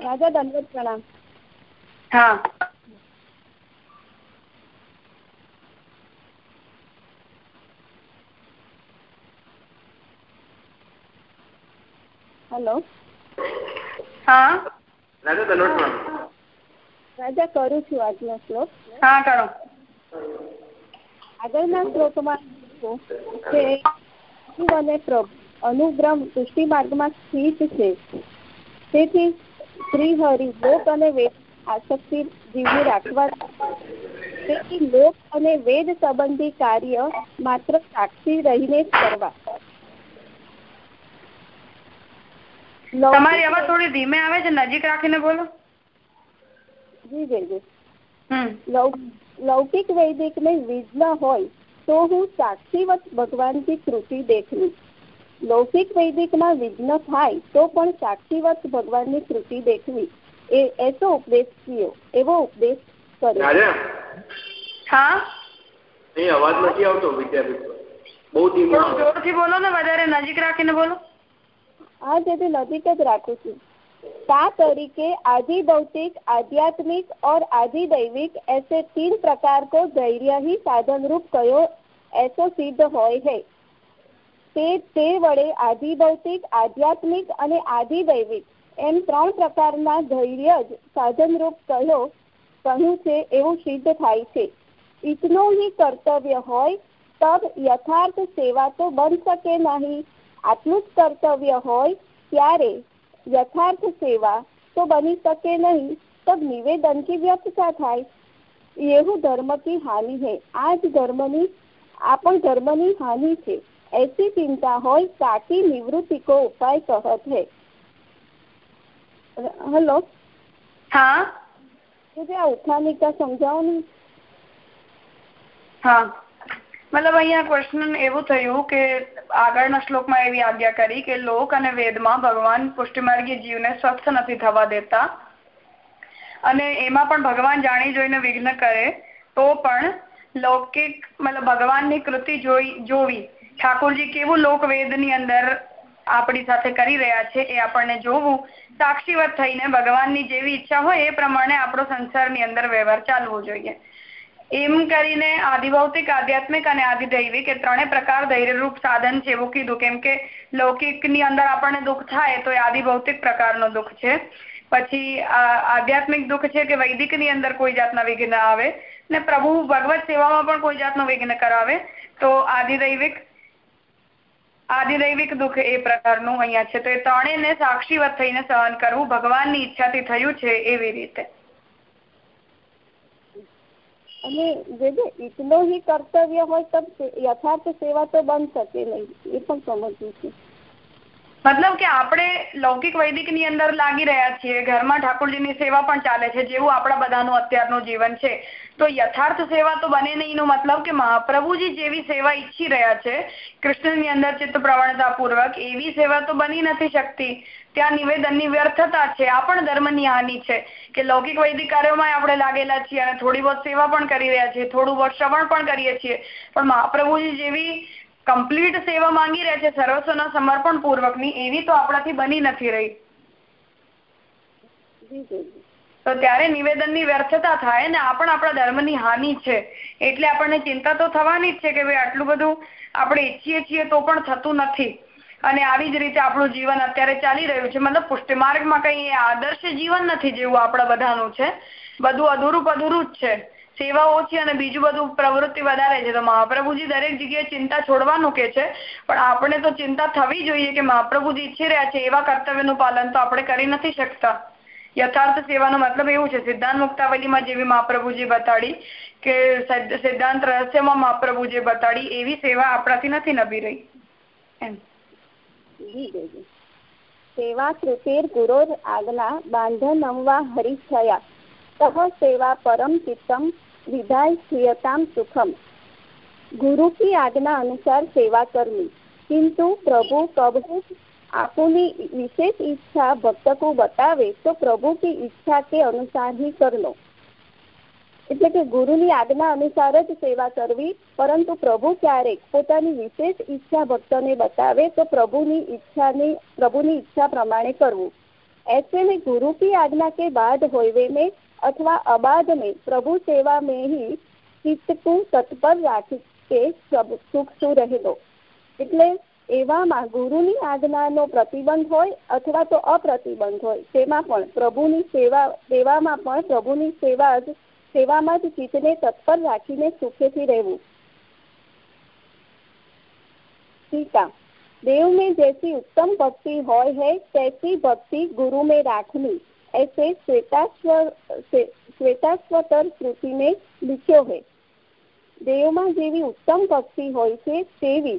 રાજા દંડવત પ્રણામ. હા. હેલો. હા. રાજા કરું છું આજનો શ્લોક. હા કરો. આગળના શ્લોકમાં કે અને અનુગ્રહ સૃષ્ટિ માર્ગમાં સ્થિત છે. તેથી શ્રીહરિ લોક અને વેદ આસક્તિ જીવની રાખવા તેથી લોક અને વેદ સંબંધી કાર્ય માત્ર સાક્ષી રહીને જ કરવા. તમારી અવાજ થોડી ધીમે આવે છે નજીક રાખીને બોલો. જી જી લૌકિક વૈદિક ને વિઘ્ન હોય તો હું સાક્ષીવત ભગવાનની કૃતિ દેખવી લૌકિક વૈદિકમાં વિઘ્ન થાય તો પણ સાક્ષીવત ભગવાનની કૃતિ દેખવી. એ એસો ઉપદેશ થયો. એવો ઉપદેશ કર્યો. હા? એ અવાજ નથી આવતો વિદ્યાપીઠ બહુ ધીમો જોરથી બોલો ને વધારે નજીક રાખીને બોલો. હા તેથી નજીક જ રાખું છું. ता तरीके आदि भौतिक आध्यात्मिक और आदि दैविक ऐसे तीन प्रकार को धैर्य ही साधन रूप कयो ऐसो सिद्ध હોય है તે તે વડે આદિ ભૌતિક આધ્યાત્મિક અને આદિ દૈવિક એમ ત્રણ પ્રકારના ધૈર્ય જ સાધનરૂપ કહ્યો કહ્યું છે એવું સિદ્ધ થાય છે ઇતનો ही કર્તવ્ય હોય તબ યથાર્થ સેવા તો બન શકે નહીં આટલું જ કર્તવ્ય હોય ત્યારે यथार्थ सेवा तो बनी सके नहीं तब निवेदन की व्यर्थता થાય એવું ધર્મ की हानि है आज ધર્મની આ પણ ધર્મની હાનિ છે ऐसी चिंता હોય साकी निवृत्ति को उपाय कहत है हेलो हाँ मुझे આ ઉઠાની કા સમજાવો ને હા મતલબ અહીંયા ક્વેશ્ચન એવું થયું કે આગળના શ્લોકમાં એવી આજ્ઞા કરી કે લોક અને વેદમાં ભગવાન પુષ્ટિમાર્ગી જીવને સ્વસ્થ નથી થવા દેતા. અને એમાં પણ ભગવાન જાણી જોઈને વિઘ્ન કરે, તો પણ લૌકિક, મતલબ ભગવાનની કૃતિ જોઈ, જોવી, ઠાકોરજી કેવું લોક વેદની અંદર આપણી સાથે કરી રહ્યા છે એ આપણને જોવું, સાક્ષીવત થઈને ભગવાનની જેવી ઈચ્છા હોય એ પ્રમાણે આપણો સંસારની અંદર વ્યવહાર ચાલવો જોઈએ. એમ કરીને આદિભૌતિક, આધ્યાત્મિક અને આદિદૈવિક એ ત્રણેય પ્રકાર ધૈર્યરૂપ સાધન છે એવું કીધું. કેમ કે લૌકિકની અંદર આપણને દુઃખ થાય તો એ આદિભૌતિક પ્રકારનો દુઃખ છે. પછી આધ્યાત્મિક દુઃખ છે કે વૈદિકની અંદર કોઈ જાતના વિઘ્ન આવે ને પ્રભુ ભગવત સેવામાં પણ કોઈ જાતનું વિઘ્ન કરાવે તો આદિદૈવિક આદિદૈવિક દુઃખ એ પ્રકારનું અહીંયા છે. તો એ ત્રણેયને સાક્ષીવત થઈને સહન કરવું ભગવાનની ઈચ્છાથી થયું છે એવી રીતે. અને જે ઇતનો હિ કર્તવ્ય હોય તો યથાર્થ સેવા તો બન શકે નહીં, એ પણ સમજવું છે. મતલબ કે આપણે લૌકિક વૈદિકની અંદર લાગી રહ્યા છીએ, ઘરમાં ઠાકોરજીની સેવા પણ ચાલે છે, જેવું આપણા બધાનું અત્યારનું જીવન છે. તો યથાર્થ સેવા તો બને નહીં નો મતલબ કે મહાપ્રભુજી જેવી સેવા ઈચ્છી રહ્યા છે. કૃષ્ણની અંદર ચિત્ત પ્રવણતા પૂર્વક એવી સેવા તો બની નથી શકતી. ત્યાં નિવેદનની વ્યર્થતા છે. આ પણ ધર્મની હાનિ છે કે લૌકિક વૈદિક કાર્યોમાં આપણે લાગેલા છીએ અને થોડી બહુ સેવા પણ કરી રહ્યા છીએ. થોડું બહુ શ્રવણ પણ કરીએ છીએ. પણ મહાપ્રભુજી જેવી કમ્પ્લીટ સેવા માંગી રહ્યા છે. સર્વસ્વના સમર્પણ પૂર્વકની એવી તો આપણાથી બની નથી રહી. તો ત્યારે નિવેદનની વ્યર્થતા થાય ને આ પણ આપણા ધર્મની હાનિ છે. એટલે આપણને ચિંતા તો થવાની જ છે કે ભાઈ આટલું બધું આપણે ઈચ્છીએ છીએ તો પણ થતું નથી. અને આવી જ રીતે આપણું જીવન અત્યારે ચાલી રહ્યું છે. મતલબ પુષ્ટિમાર્ગમાં કઈ આદર્શ જીવન નથી જેવું આપણા બધાનું છે. બધું અધૂરું અધૂરું જ છે. સેવા ઓછી અને બીજું બધું પ્રવૃત્તિ વધારે છે. તો મહાપ્રભુજી દરેક જગ્યાએ ચિંતા છોડવાનું કે છે. પણ આપણે તો ચિંતા થવી જોઈએ કે મહાપ્રભુજી ઈચ્છી રહ્યા છે. એવા કર્તવ્યનું પાલન તો આપણે કરી નથી શકતા. યથાર્થ સેવાનો મતલબ એવું છે, સિદ્ધાંત મુક્તાવલીમાં જેવી મહાપ્રભુજી બતાડી કે સિદ્ધાંત રહસ્યમાં મહાપ્રભુજી બતાડી, એવી સેવા આપણાથી નથી નભી રહી. એમ. સેવા કૃતિર ગુરો આગલા બાંધન નમવા હરિછયા. તહ સેવા પરમ ચિત્તમ વિધાય સ્વીયતામ સુખમ. ગુરુ કી આજ્ઞા અનુસાર સેવા કરવી. કિંતુ પ્રભુ કબહુ आपनी विशेष इच्छा भक्त को बतावे तो प्रभु की इच्छा के अनुसार ही कर लो એટલે કે ગુરુની આજ્ઞા અનુસાર જ સેવા કરવી પરંતુ પ્રભુ ક્યારેક પોતાની વિશેષ ઈચ્છા ભક્તને બતાવે તો પ્રભુની ઈચ્છાની પ્રભુની ઈચ્છા પ્રમાણે કરવું ऐसे में गुरु की आज्ञा के बाद होवे में अथवा अबाध में प्रभु सेवा में ही ચિત્ત કો તત્પર રાખી કે સુખ શું રહેલો એટલે એવામાં ગુરુની આજ્ઞાનો પ્રતિબંધ હોય અથવા તો અપ્રતિબંધ હોય તેમાં પણ પ્રભુની સેવા સેવામાં પણ પ્રભુની સેવા જ સેવામાં જ ચિત્તને તત્પર રાખીને સુખેથી રહેવું ટીકા देव में जैसी उत्तम भक्ति हो है तैसी भक्ति गुरु में राखनी ऐसे श्वेताश्वर श्वेताश्वतर श्रुति में लिख्यो है દેવમાં જેવી ઉત્તમ ભક્તિ હોય છે તેવી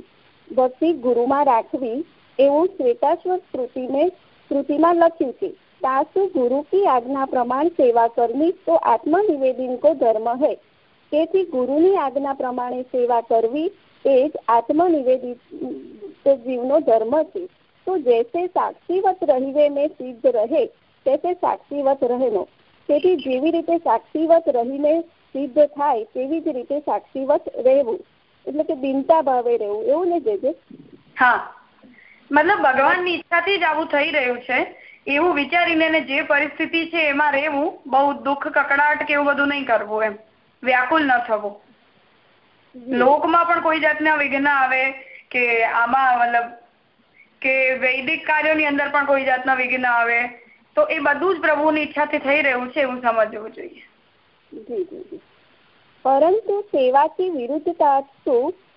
ભક્તિ ગુરુમાં રાખવી એવું શ્વેતાશ્વર સ્મૃતિને સ્મૃતિમાં લખ્યું છે. સાસુ ગુરु કી આજ્ઞા પ્રમાણ સેવા કરવી તો આત્મનિવેદન કો ધર્મ હૈ. તેથી ગુરુની આજ્ઞા પ્રમાણે સેવા કરવી એ જ આત્મનિવેદિત જીવનો ધર્મ છે. તો જૈસે સાક્ષીવત રહીવે મેં સિદ્ધ રહે તેથી સાક્ષીવત રહેનો. તેથી જેવી રીતે સાક્ષીવત રહીને સિદ્ધ થાય, તેવી જ રીતે સાક્ષીવત રહેવું. એટલે કે દિનતા ભાવે રહેવું એવું ને જે હા. મતલબ ભગવાનની ઈચ્છાથી જ આવું થઈ રહ્યું છે. એવું વિચારીને જે પરિસ્થિતિ છે એમાં રહેવું બહુ દુઃખ કકડાટ કે એવું બધું નહીં કરવું એમ. વ્યાકુલ ન થવું. લોકમાં પણ કોઈ જાતના વિઘ્ન આવે કે આમાં મતલબ કે વૈદિક કાર્યોની અંદર પણ કોઈ જાતના વિઘ્ન આવે તો એ બધું જ પ્રભુની ઈચ્છાથી થઈ રહ્યું છે એવું સમજવું જોઈએ. જી જી જી. પરંતુ સેવાથી વિરુદ્ધતા તો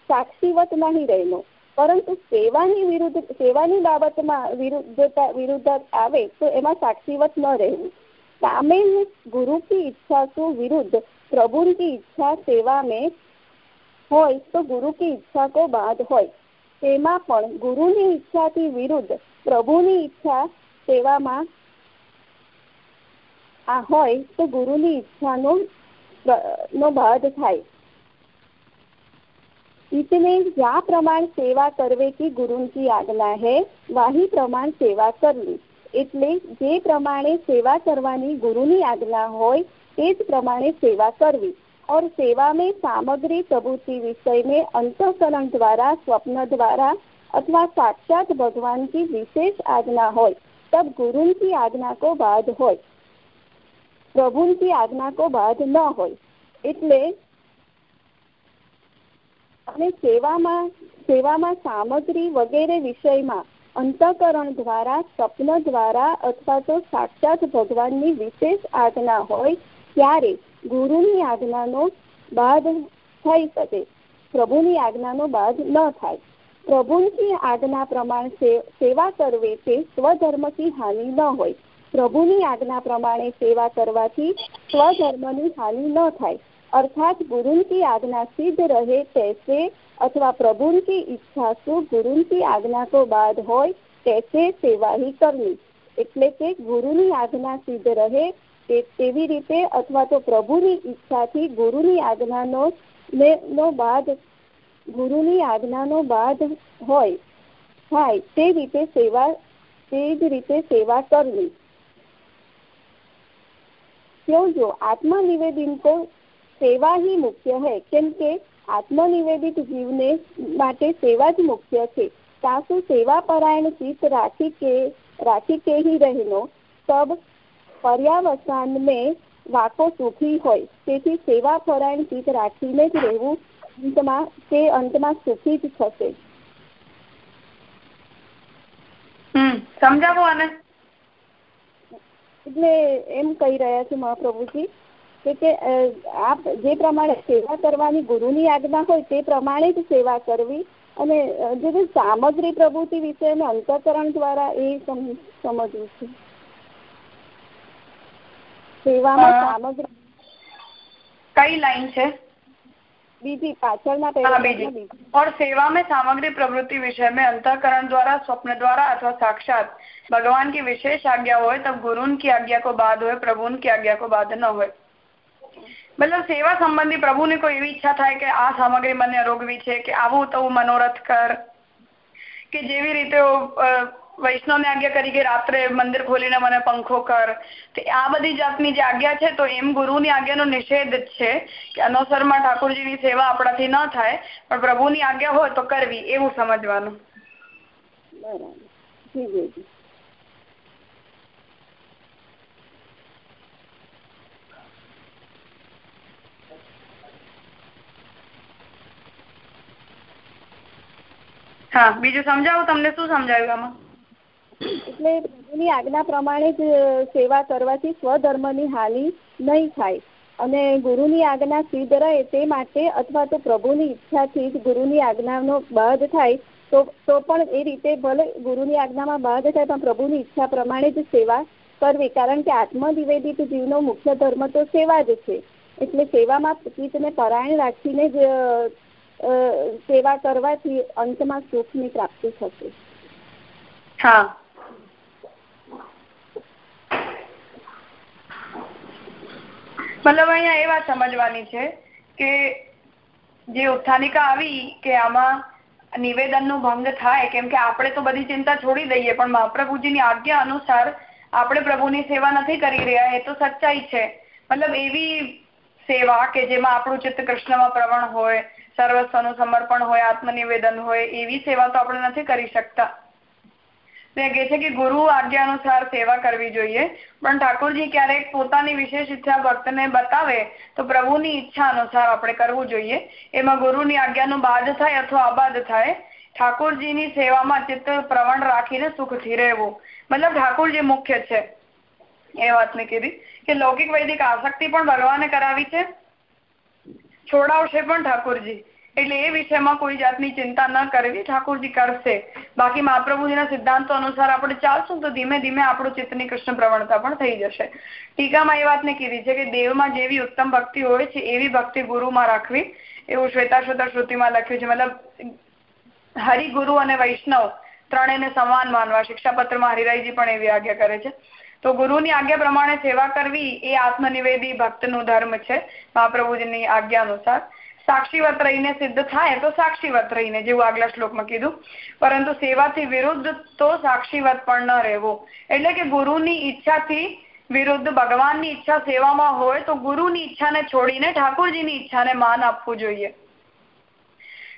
સાક્ષીવત નહીં રહેલો. પરંતુ સેવાની વિરુદ્ધ, સેવાની બાબતમાં વિરુદ્ધતા, વિરુદ્ધ આવે તો એમાં સાક્ષીવત ન રહેવું. સામે ગુરુ કી ઈચ્છા શું વિરુદ્ધ? પ્રભુ કી ઈચ્છા સેવા મેં હોય તો ગુરુ કી ઈચ્છા કો બાદ હોય. તેમાં પણ ગુરુની ઈચ્છાથી વિરુદ્ધ પ્રભુની ઈચ્છા સેવામાં આ હોય તો ગુરુની ઈચ્છાનો નો બાદ થાય इसने ज्या प्रमाण सेवा करवे की गुरु की આજ્ઞા હે વાહી પ્રમાણ સેવા કરવી એટલે જે પ્રમાણે સેવા કરવાની ગુરુની આજ્ઞા હોય તે જ પ્રમાણે સેવા કરવી और सेवा में सामग्री प्रभुति विषय में अंतकरण द्वारा स्वप्न द्वारा अथवा साक्षात भगवान की विशेष आज्ञा हो तब गुरु की आज्ञा को बाद हो પ્રભુની આજ્ઞા કો બાદ ન હોય. એટલે અને સેવામાં સેવામાં સામગ્રી વગેરે વિષયમાં અંતકરણ દ્વારા, સ્વપ્ન દ્વારા અથવા તો સાક્ષાત ભગવાનની વિશેષ આજ્ઞા હોય ત્યારે ગુરુની આજ્ઞાનો બાદ થઈ શકે. પ્રભુની આજ્ઞાનો બાદ ન થાય. પ્રભુની આજ્ઞા પ્રમાણ સેવા કરવી તે સ્વધર્મથી હાનિ ન હોય. પ્રભુની આજ્ઞા પ્રમાણે સેવા કરવાથી સ્વધર્મની હાનિ ન થાય. અર્થાત ગુરુની આજ્ઞા સિદ્ધ રહે તૈસે અથવા પ્રભુન ઈચ્છા શું ગુરુની કી આજ્ञा બાદ હોય તૈસે સેવા હિ કરવી. એટલે કે ગુરુની આજ્ઞા સિદ્ધ રહે તે તેવી રીતે અથવા તો પ્રભુની ઈચ્છાથી ગુરુની આજ્ઞાનો નો બાદ ગુરુની આજ્ઞાનો બાદ હોય, થાય તે રીતે સેવા તે જ રીતે સેવા કરવી. क्यों जो आत्मनिवेदन को સેવા ही મુખ્ય है કેમ કે આત્મનિવેદિત જીવને માટે સેવા જ મુખ્ય છે સાસુ સેવા પરાયણ ચિત્ત રાખી કે રાખી કે ही રહેનો તબ પર્યાવસાન મેં વાકો સુખી હોય તેથી સેવા પરાયણ ચિત્ત રાખીને જ રહેવું અંતમાં તે અંતમાં સુખી જ થશે સમજાવો આને એટલે એમ કહી રહ્યા છે મહાપ્રભુજી કે આપ જે પ્રમાણે સેવા કરવાની ગુરુની આજ્ઞા હોય તે પ્રમાણે જ સેવા કરવી અને જે સામગ્રી પ્રવૃત્તિ વિશે અને અંતકરણ દ્વારા એ સમજવું છે. સેવામાં સામગ્રી કઈ લાઈન છે? બીજી પાછળના બીજી और सेवा में सामग्री प्रवृत्ति विषय में अंतकरण द्वारा स्वप्न द्वारा अथवा साक्षात भगवान की विशेष आज्ञा हो तब गुरु की आज्ञा को बाद हो प्रभु की आज्ञा को बाद न हो મતલબ સેવા સંબંધી પ્રભુની કોઈ એવી ઈચ્છા થાય કે આ સામગ્રી મને રોગવી છે કે આવું તો મનોરથ કર કે જેવી રીતે વૈષ્ણવને આજ્ઞા કરી કે રાત્રે મંદિર ખોલીને મને પંખો કર. આ બધી જાતની જે આજ્ઞા છે, તો એમ ગુરુની આજ્ઞાનો નિષેધ છે કે અનવસરમાં ઠાકોરજીની સેવા આપણાથી ન થાય, પણ પ્રભુની આજ્ઞા હોય તો કરવી, એવું સમજવાનું. હા, બીજું સમજાવું? તમને શું સમજાયું આમાં? એટલે પ્રભુની આજ્ઞા પ્રમાણે જ સેવા કરવાથી સ્વધર્મની હાનિ નહીં થાય. અને ગુરુની આજ્ઞા સિદ્ધ રહે તે માટે અથવા તો પ્રભુની ઈચ્છાથી જ ગુરુની આજ્ઞાનો બાદ થાય, તો તો પણ એ રીતે ભલે ગુરુની આજ્ઞામાં બાદ થાય, પણ પ્રભુની ઈચ્છા પ્રમાણે જ સેવા કરવી. કારણ કે આત્મનિવેદિત જીવનો મુખ્ય ધર્મ તો સેવા જ છે. એટલે સેવામાં ચિત્તને પરાયણ રાખીને જ સેવા કરવાથી અંતમાં સુખની પ્રાપ્તિ થશે. હા. મતલબ અહીંયા એ વાત સમજવાની છે કે જે ઉત્થાનિકા આવી કે આમાં નિવેદનનો ભંગ થાય, કેમ કે આપણે તો બધી ચિંતા છોડી દઈએ, પણ મહાપ્રભુજીની આજ્ઞા અનુસાર આપણે પ્રભુની સેવા નથી કરી રહ્યા, એ તો સચ્ચાઈ છે. મતલબ એવી સેવા કે જેમાં આપણું ચિત્ત કૃષ્ણમાં પ્રવણ હોય, સર્વસ્વનું સમર્પણ હોય, આત્મનિવેદન હોય, એવી સેવા તો આપણે નથી કરી શકતા. તે કહે છે કે ગુરુ આજ્ઞા અનુસાર સેવા કરવી જોઈએ. પણ ઠાકોરજી ક્યારેક પોતાની વિશેષ ઈચ્છા ભક્તને બતાવે તો પ્રભુની ઈચ્છા અનુસાર આપણે કરવું જોઈએ. એમાં ગુરુની આજ્ઞાનું બાદ થાય અથવા અબાદ થાય. ઠાકોરજીની સેવામાં ચિત્ત પ્રવણ રાખીને સુખથી રહેવું. મતલબ ઠાકોરજી મુખ્ય છે. એ વાત મેં કીધી કે લૌકિક વૈદિક આસક્તિ પણ ભગવાને કરાવી છે. છોડાવશે પણ ઠાકોરજી. એટલે એ વિષયમાં કોઈ જાતની ચિંતા ન કરવી. ઠાકોરજી કરશે. બાકી મહાપ્રભુજીના સિદ્ધાંતો અનુસાર આપણે ચાલશું તો ધીમે ધીમે આપણું ચિત્તની કૃષ્ણ પ્રવણતા પણ થઈ જશે. ટીકામાં એ વાતને કીધી છે કે દેવમાં જેવી ઉત્તમ ભક્તિ હોય છે, એવી ભક્તિ ગુરુમાં રાખવી. એવું શ્વેતાશ્વતર શ્રુતિમાં લખ્યું છે. મતલબ, હરિગુરુ અને વૈષ્ણવ ત્રણેયને સમાન માનવા. શિક્ષાપત્રમાં હરિરાયજી પણ એવી આજ્ઞા કરે છે. તો ગુરુની આજ્ઞા પ્રમાણે સેવા કરવી એ આત્મનિવેદી ભક્તનું ધર્મ છે મહાપ્રભુજીની આજ્ઞા અનુસાર. સાક્ષીવત રહીને સિદ્ધ થાય તો સાક્ષીવત રહીને, જેવું આગલા શ્લોકમાં કીધું. પરંતુ સેવાથી વિરુદ્ધ તો સાક્ષીવત પણ ન રહેવો. એટલે કે ગુરુની ઈચ્છાથી વિરુદ્ધ ભગવાનની ઈચ્છા સેવામાં હોય તો ગુરુની ઈચ્છાને છોડીને ઠાકોરજીની ઈચ્છાને માન આપવું જોઈએ.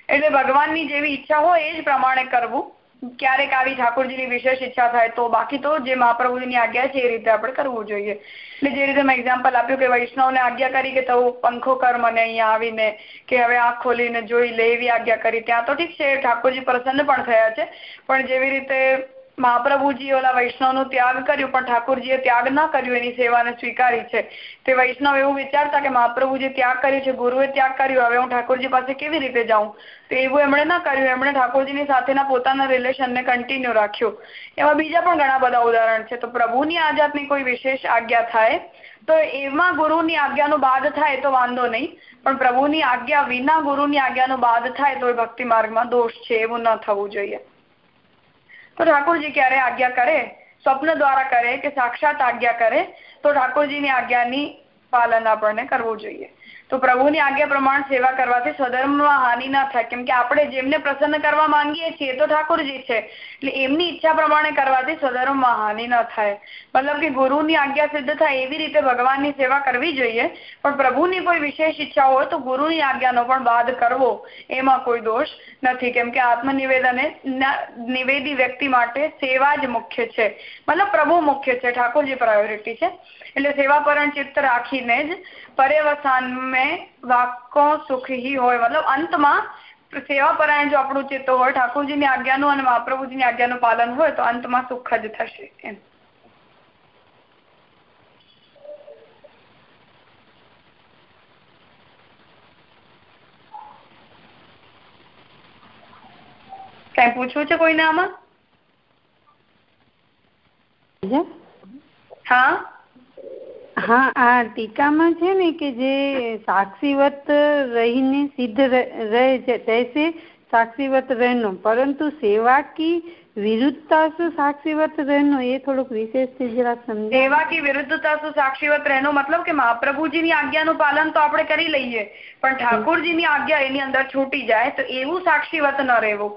એટલે ભગવાનની જેવી ઈચ્છા હોય એ જ પ્રમાણે કરવું. ક્યારેક આવી ઠાકોરજીની વિશેષ ઈચ્છા થાય તો બાકી તો જે મહાપ્રભુજીની આજ્ઞા છે એ રીતે આપણે કરવું જોઈએ. એટલે જે રીતે મેં એક્ઝામ્પલ આપ્યું કે વૈષ્ણવને આજ્ઞા કરી કે તું પંખો કર મને અહીંયા આવીને કે હવે આંખ ખોલીને જોઈ લે એવી આજ્ઞા કરી. ત્યાં તો ઠીક છે, ઠાકોરજી પ્રસન્ન પણ થયા છે. પણ જેવી રીતે મહાપ્રભુજી ઓલા વૈષ્ણવનું ત્યાગ કર્યું, પણ ઠાકોરજીએ ત્યાગ ના કર્યું એની સેવાને સ્વીકારી છે. તે વૈષ્ણવ એવું વિચારતા કે મહાપ્રભુજી ત્યાગ કર્યું છે, ગુરુએ ત્યાગ કર્યું, હવે હું ઠાકોરજી પાસે કેવી રીતે જાઉં? તો એવું એમણે ના કર્યું. એમણે ઠાકોરજીની સાથેના પોતાના રિલેશનને કન્ટિન્યુ રાખ્યું. એવા બીજા પણ ઘણા બધા ઉદાહરણ છે. તો પ્રભુની આ જાતની કોઈ વિશેષ આજ્ઞા થાય? તો એમાં ગુરુની આજ્ઞાનો બાદ થાય તો વાંધો નહીં. પણ પ્રભુની આજ્ઞા વિના ગુરુની આજ્ઞાનો બાદ થાય તો એ ભક્તિ માર્ગમાં દોષ છે. એવું ન થવું જોઈએ. તો ઠાકોરજી ક્યારે આજ્ઞા કરે? સ્વપ્ન દ્વારા કરે કે સાક્ષાત આજ્ઞા કરે? તો ઠાકોરજીની આજ્ઞાની પાલન આપણને કરવું જોઈએ. તો પ્રભુની આજ્ઞા પ્રમાણ સેવા કરવાથી સ્વધર્મમાં હાનિ ના થાય. કેમ કે આપણે જેમને પ્રસન્ન કરવા માંગીએ છીએ તો ઠાકોરજી છે. એટલે એમની ઈચ્છા પ્રમાણે કરવાથી સ્વધર્મમાં હાનિ ન થાય. મતલબ કે ગુરુની આજ્ઞા સિદ્ધ થાય એવી રીતે ભગવાનની સેવા કરવી જોઈએ. પણ પ્રભુની કોઈ વિશેષ ઈચ્છા હોય તો ગુરુની આજ્ઞાનો પણ બાદ કરવો એમાં કોઈ દોષ નથી. કેમ કે આત્મનિવેદને નિવેદી વ્યક્તિ માટે સેવા જ મુખ્ય છે. મતલબ પ્રભુ મુખ્ય છે. ઠાકોરજી પ્રાયોરિટી છે. એટલે સેવાપરણ ચિત્ત રાખીને જ પર્યવસાન મેં વાકો સુખી હોય. મતલબ અંતમાં સેવાપરાયણ જો આપણું ચિત્ત હોય ઠાકોરજીની આજ્ઞાનું અને મહાપ્રભુજીની આજ્ઞાનું પાલન હોય તો અંતમાં સુખ જ થશે એમ. કઈ પૂછવું છે કોઈને આમાં? હા? હા આ ટીકામાં છે ને કે જે સાક્ષીવત રહીને સિદ્ધ રહે છે તૈસે સાક્ષીવત રહેનો. પરંતુ સેવા કી વિરુદ્ધતા શું સાક્ષીવત રહેનો એ થોડુંક વિશેષ જરા સમજ સેવા કી વિરુદ્ધતા શું સાક્ષીવત રહેનો મતલબ કે મહાપ્રભુજીની આજ્ઞાનું પાલન તો આપણે કરી લઈએ પણ ઠાકોરજીની આજ્ઞા એની અંદર છૂટી જાય તો એવું સાક્ષીવત ન રહેવું.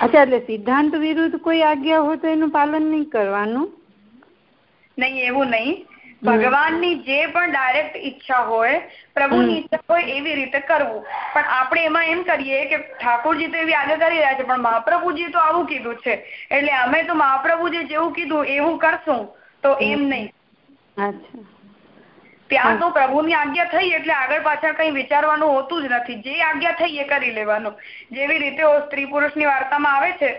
અચ્છા એટલે સિદ્ધાંત વિરુદ્ધ કોઈ આજ્ઞા હોય તો એનું પાલન નહીં કરવાનું? નહીં એવું નહીં. ભગવાનની જે પણ ડાયરેક્ટ ઈચ્છા હોય પ્રભુની ઈચ્છા હોય એવી રીતે કરવું. પણ આપણે એમાં એમ કરીએ કે ઠાકોરજી તો એવી આગળ કરી રહ્યા છે પણ મહાપ્રભુજી તો આવું કીધું છે. એટલે અમે તો મહાપ્રભુજી જેવું કીધું એવું કરશું તો એમ નહીં. ત્યાં તો પ્રભુની આજ્ઞા થઈ એટલે આગળ પાછળ કઈ વિચારવાનું હોતું જ નથી. જે આજ્ઞા થઈ એ કરી લેવાનું. જેવી રીતે સ્ત્રી પુરુષની વાર્તામાં આવે છે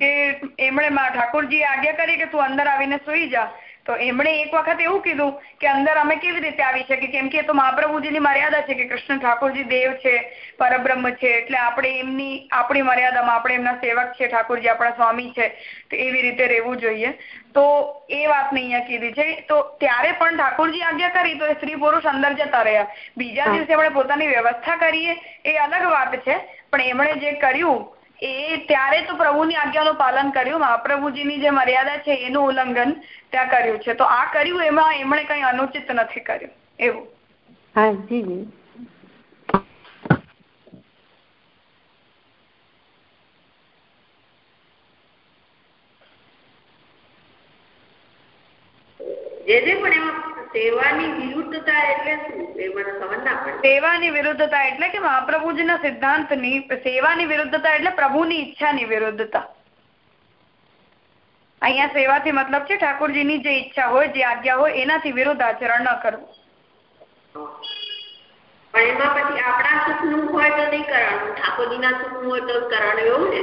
કે એમણે ઠાકોરજી આજ્ઞા કરી કે તું અંદર આવીને સુઈ જા. તો એમણે એક વખત એવું કીધું કે અંદર અમે કેવી રીતે આવી શકીએ? કેમ કે એ તો મહાપ્રભુજીની મર્યાદા છે કે કૃષ્ણ ઠાકોરજી દેવ છે પરબ્રહ્મ છે એટલે આપણે એમની આપણી મર્યાદામાં આપણે એમના સેવક છે ઠાકોરજી આપણા સ્વામી છે તો એવી રીતે રહેવું જોઈએ. તો એ વાતને અહીંયા કીધી છે. તો ત્યારે પણ ઠાકોરજી આજ્ઞા કરી તો સ્ત્રી પુરુષ અંદર જતા રહ્યા. બીજા દિવસે આપણે પોતાની વ્યવસ્થા કરીએ એ અલગ વાત છે. પણ એમણે જે કર્યું એ ત્યારે તો પ્રભુની આજ્ઞાનું પાલન કર્યું મહાપ્રભુજીની જે મર્યાદા છે એનું ઉલ્લંઘન ત્યાં કર્યું છે. તો આ કર્યું એમાં એમણે કઈ અનુચિત નથી કર્યું. એવું. હા જી સેવાની વિરુદ્ધતા એટલે શું? એ મને ખબર ના પડે. સેવાની વિરુદ્ધતા એટલે કે મહાપ્રભુજીના સિદ્ધાંતની સેવાની વિરુદ્ધતા એટલે પ્રભુની ઈચ્છાની વિરુદ્ધતા. અહીંયા સેવાથી મતલબ છે ઠાકોરજીની જે ઈચ્છા હોય જે આજ્ઞા હોય એનાથી વિરુદ્ધ આચરણ ન કરવું. પણ એમાં પછી આપણા સુખનું હોય તો નહીં કરવાનું. ઠાકોરજીના સુખનું હોય તો કરવાનું એવું ને?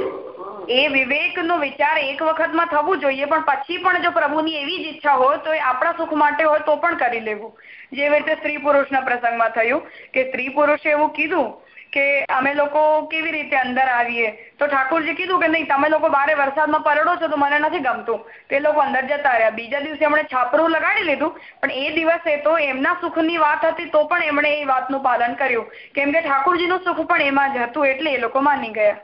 એ વિવેક નો વિચાર એક વખતમાં થવું જોઈએ, પણ પછી પણ જો પ્રભુની એવી જ ઈચ્છા હોય, તો એ આપણા સુખ માટે હોય તો પણ કરી લેવું. જેવી રીતે સ્ત્રી પુરુષના પ્રસંગમાં થયું કે સ્ત્રી પુરુષે એવું કીધું કે અમે લોકો કેવી રીતે અંદર આવીએ? તો ઠાકોરજી કીધું કે નહીં, તમે લોકો બારે વરસાદમાં પરડો છો તો મને નથી ગમતું. તે લોકો અંદર જતા રહ્યા. બીજા દિવસે એમણે છાપરું લગાડી લીધું, પણ એ દિવસે તો એમના સુખની વાત હતી તો પણ એમણે એ વાતનું પાલન કર્યું. કેમ કે સુખ પણ એમાં જ હતું, એટલે એ લોકો માની ગયા.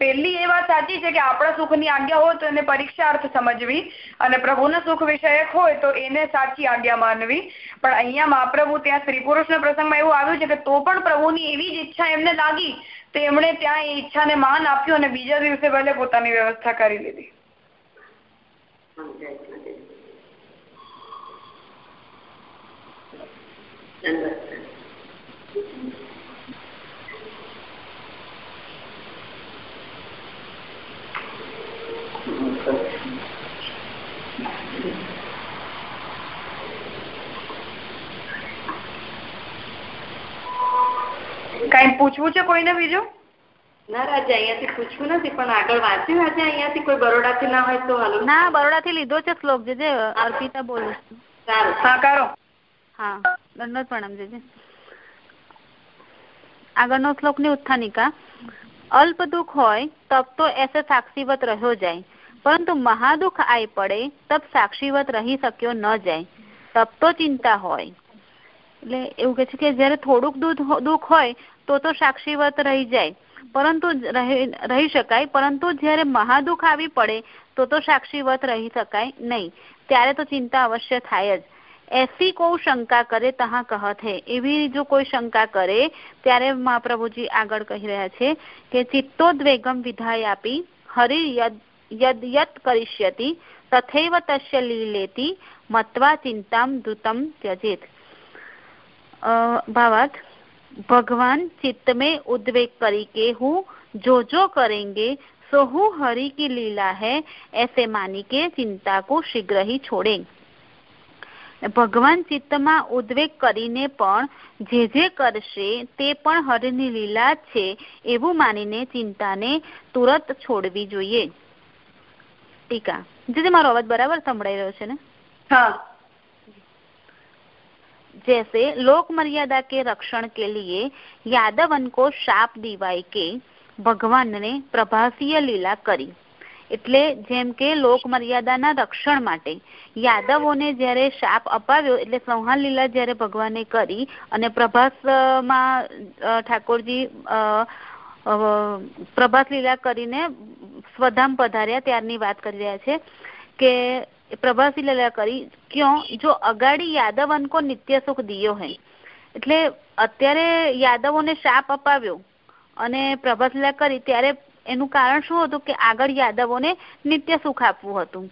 પહેલી એ વાત સાચી છે કે આપણા સુખની આજ્ઞા હોય તો એને પરીક્ષાર્થ સમજવી અને પ્રભુના સુખ વિષયક હોય તો એને સાચી આજ્ઞા માનવી. પણ અહીંયા મહાપ્રભુ ત્યાં સ્ત્રી પુરુષના પ્રસંગમાં એવું આવ્યું છે કે તો પણ પ્રભુની એવી જ ઈચ્છા એમને લાગી તો એમણે ત્યાં એ ઈચ્છાને માન આપ્યું અને બીજા દિવસે ભલે પોતાની વ્યવસ્થા કરી લીધી. કઈ પૂછવું છે કોઈને બીજું? ના રાજા અહીંયાથી પૂછવું નથી પણ આગળ વાંચ્યું આજે અહીંયાથી કોઈ બરોડાથી ના હોય તો હાલો. ના બરોડાથી લીધો છે શ્લોક જે અર્પિતા બોલું સારું. હા કરો હા દંડોત પ્રણામ જે આગળનો શ્લોકની ઉત્થાનિકા અલ્પ દુઃખ હોય તબ તો એસે સાક્ષીવત રહ્યો જાય. પરંતુ મહાદુઃખ આઈ પડે, તબ સાક્ષીવત રહી શક્યો ન જાય. તબ તો ચિંતા હોય. એટલે એવું કે છે કે જયારે થોડુંક દુઃખ હોય, તો તો સાક્ષીવત રહી જાય. પરંતુ રહી શકાય, પરંતુ જયારે મહાદુઃખ આવી પડે, તો તો સાક્ષીવત રહી શકાય નહીં. ત્યારે તો ચિંતા અવશ્ય થાય જ. એસી કોઈ શંકા કરે તહા કહત હે એવી જો કોઈ શંકા કરે, ત્યારે મહાપ્રભુજી આગળ કહી રહ્યા છે કે ચિત્તોદ્વેગમ વિધાય આપી, હરિ યદ યત કરિષ્યતિ તથૈવ તસ્ય લીલેતી મત્વા ચિંતામ દૂતમ ત્યજેત भावार्थ भगवान चित्त में उद्वेग करके हूँ जो जो करेंगे सो हूँ हरि की लीला है ऐसे मानी के चिंता को शीघ्र ही छोड़े ભગવાન ચિત્તમાં ઉદ્વેગ કરીને પણ જે જે કરશે તે પણ હરિની લીલા છે એવું માનીને ચિંતાને તુરત છોડવી જોઈએ ટીકા જે મારો અવાજ બરાબર સંભળાઈ રહ્યો છે ને હા जैसे लोक मर्यादा के रक्षण के लिए यादवन को શાપ દિવાય કે ભગવાનને પ્રભાસીય લીલા કરી એટલે જેમ કે લોક મર્યાદાના રક્ષણ માટે યાદવોને જ્યારે શાપ અપાવ્યો એટલે સંહાર લીલા જ્યારે ભગવાને કરી અને પ્રભાસમાં ઠાકોરજી પ્રભાસ લીલા કરીને સ્વધામ પધાર્યા ત્યારની વાત કરી રહ્યા છે કે પ્રભાસ લીલા કરી ક્યો, જો અગાડી યાદવન કો નિત્ય સુખ દિયો હૈ. એટલે અત્યારે યાદવોને શાપ અપાવ્યો અને પ્રભાસ લીલા કરી ત્યારે એનું કારણ શું હતું કે આગળ યાદવોને નિત્ય સુખ આપવું હતું.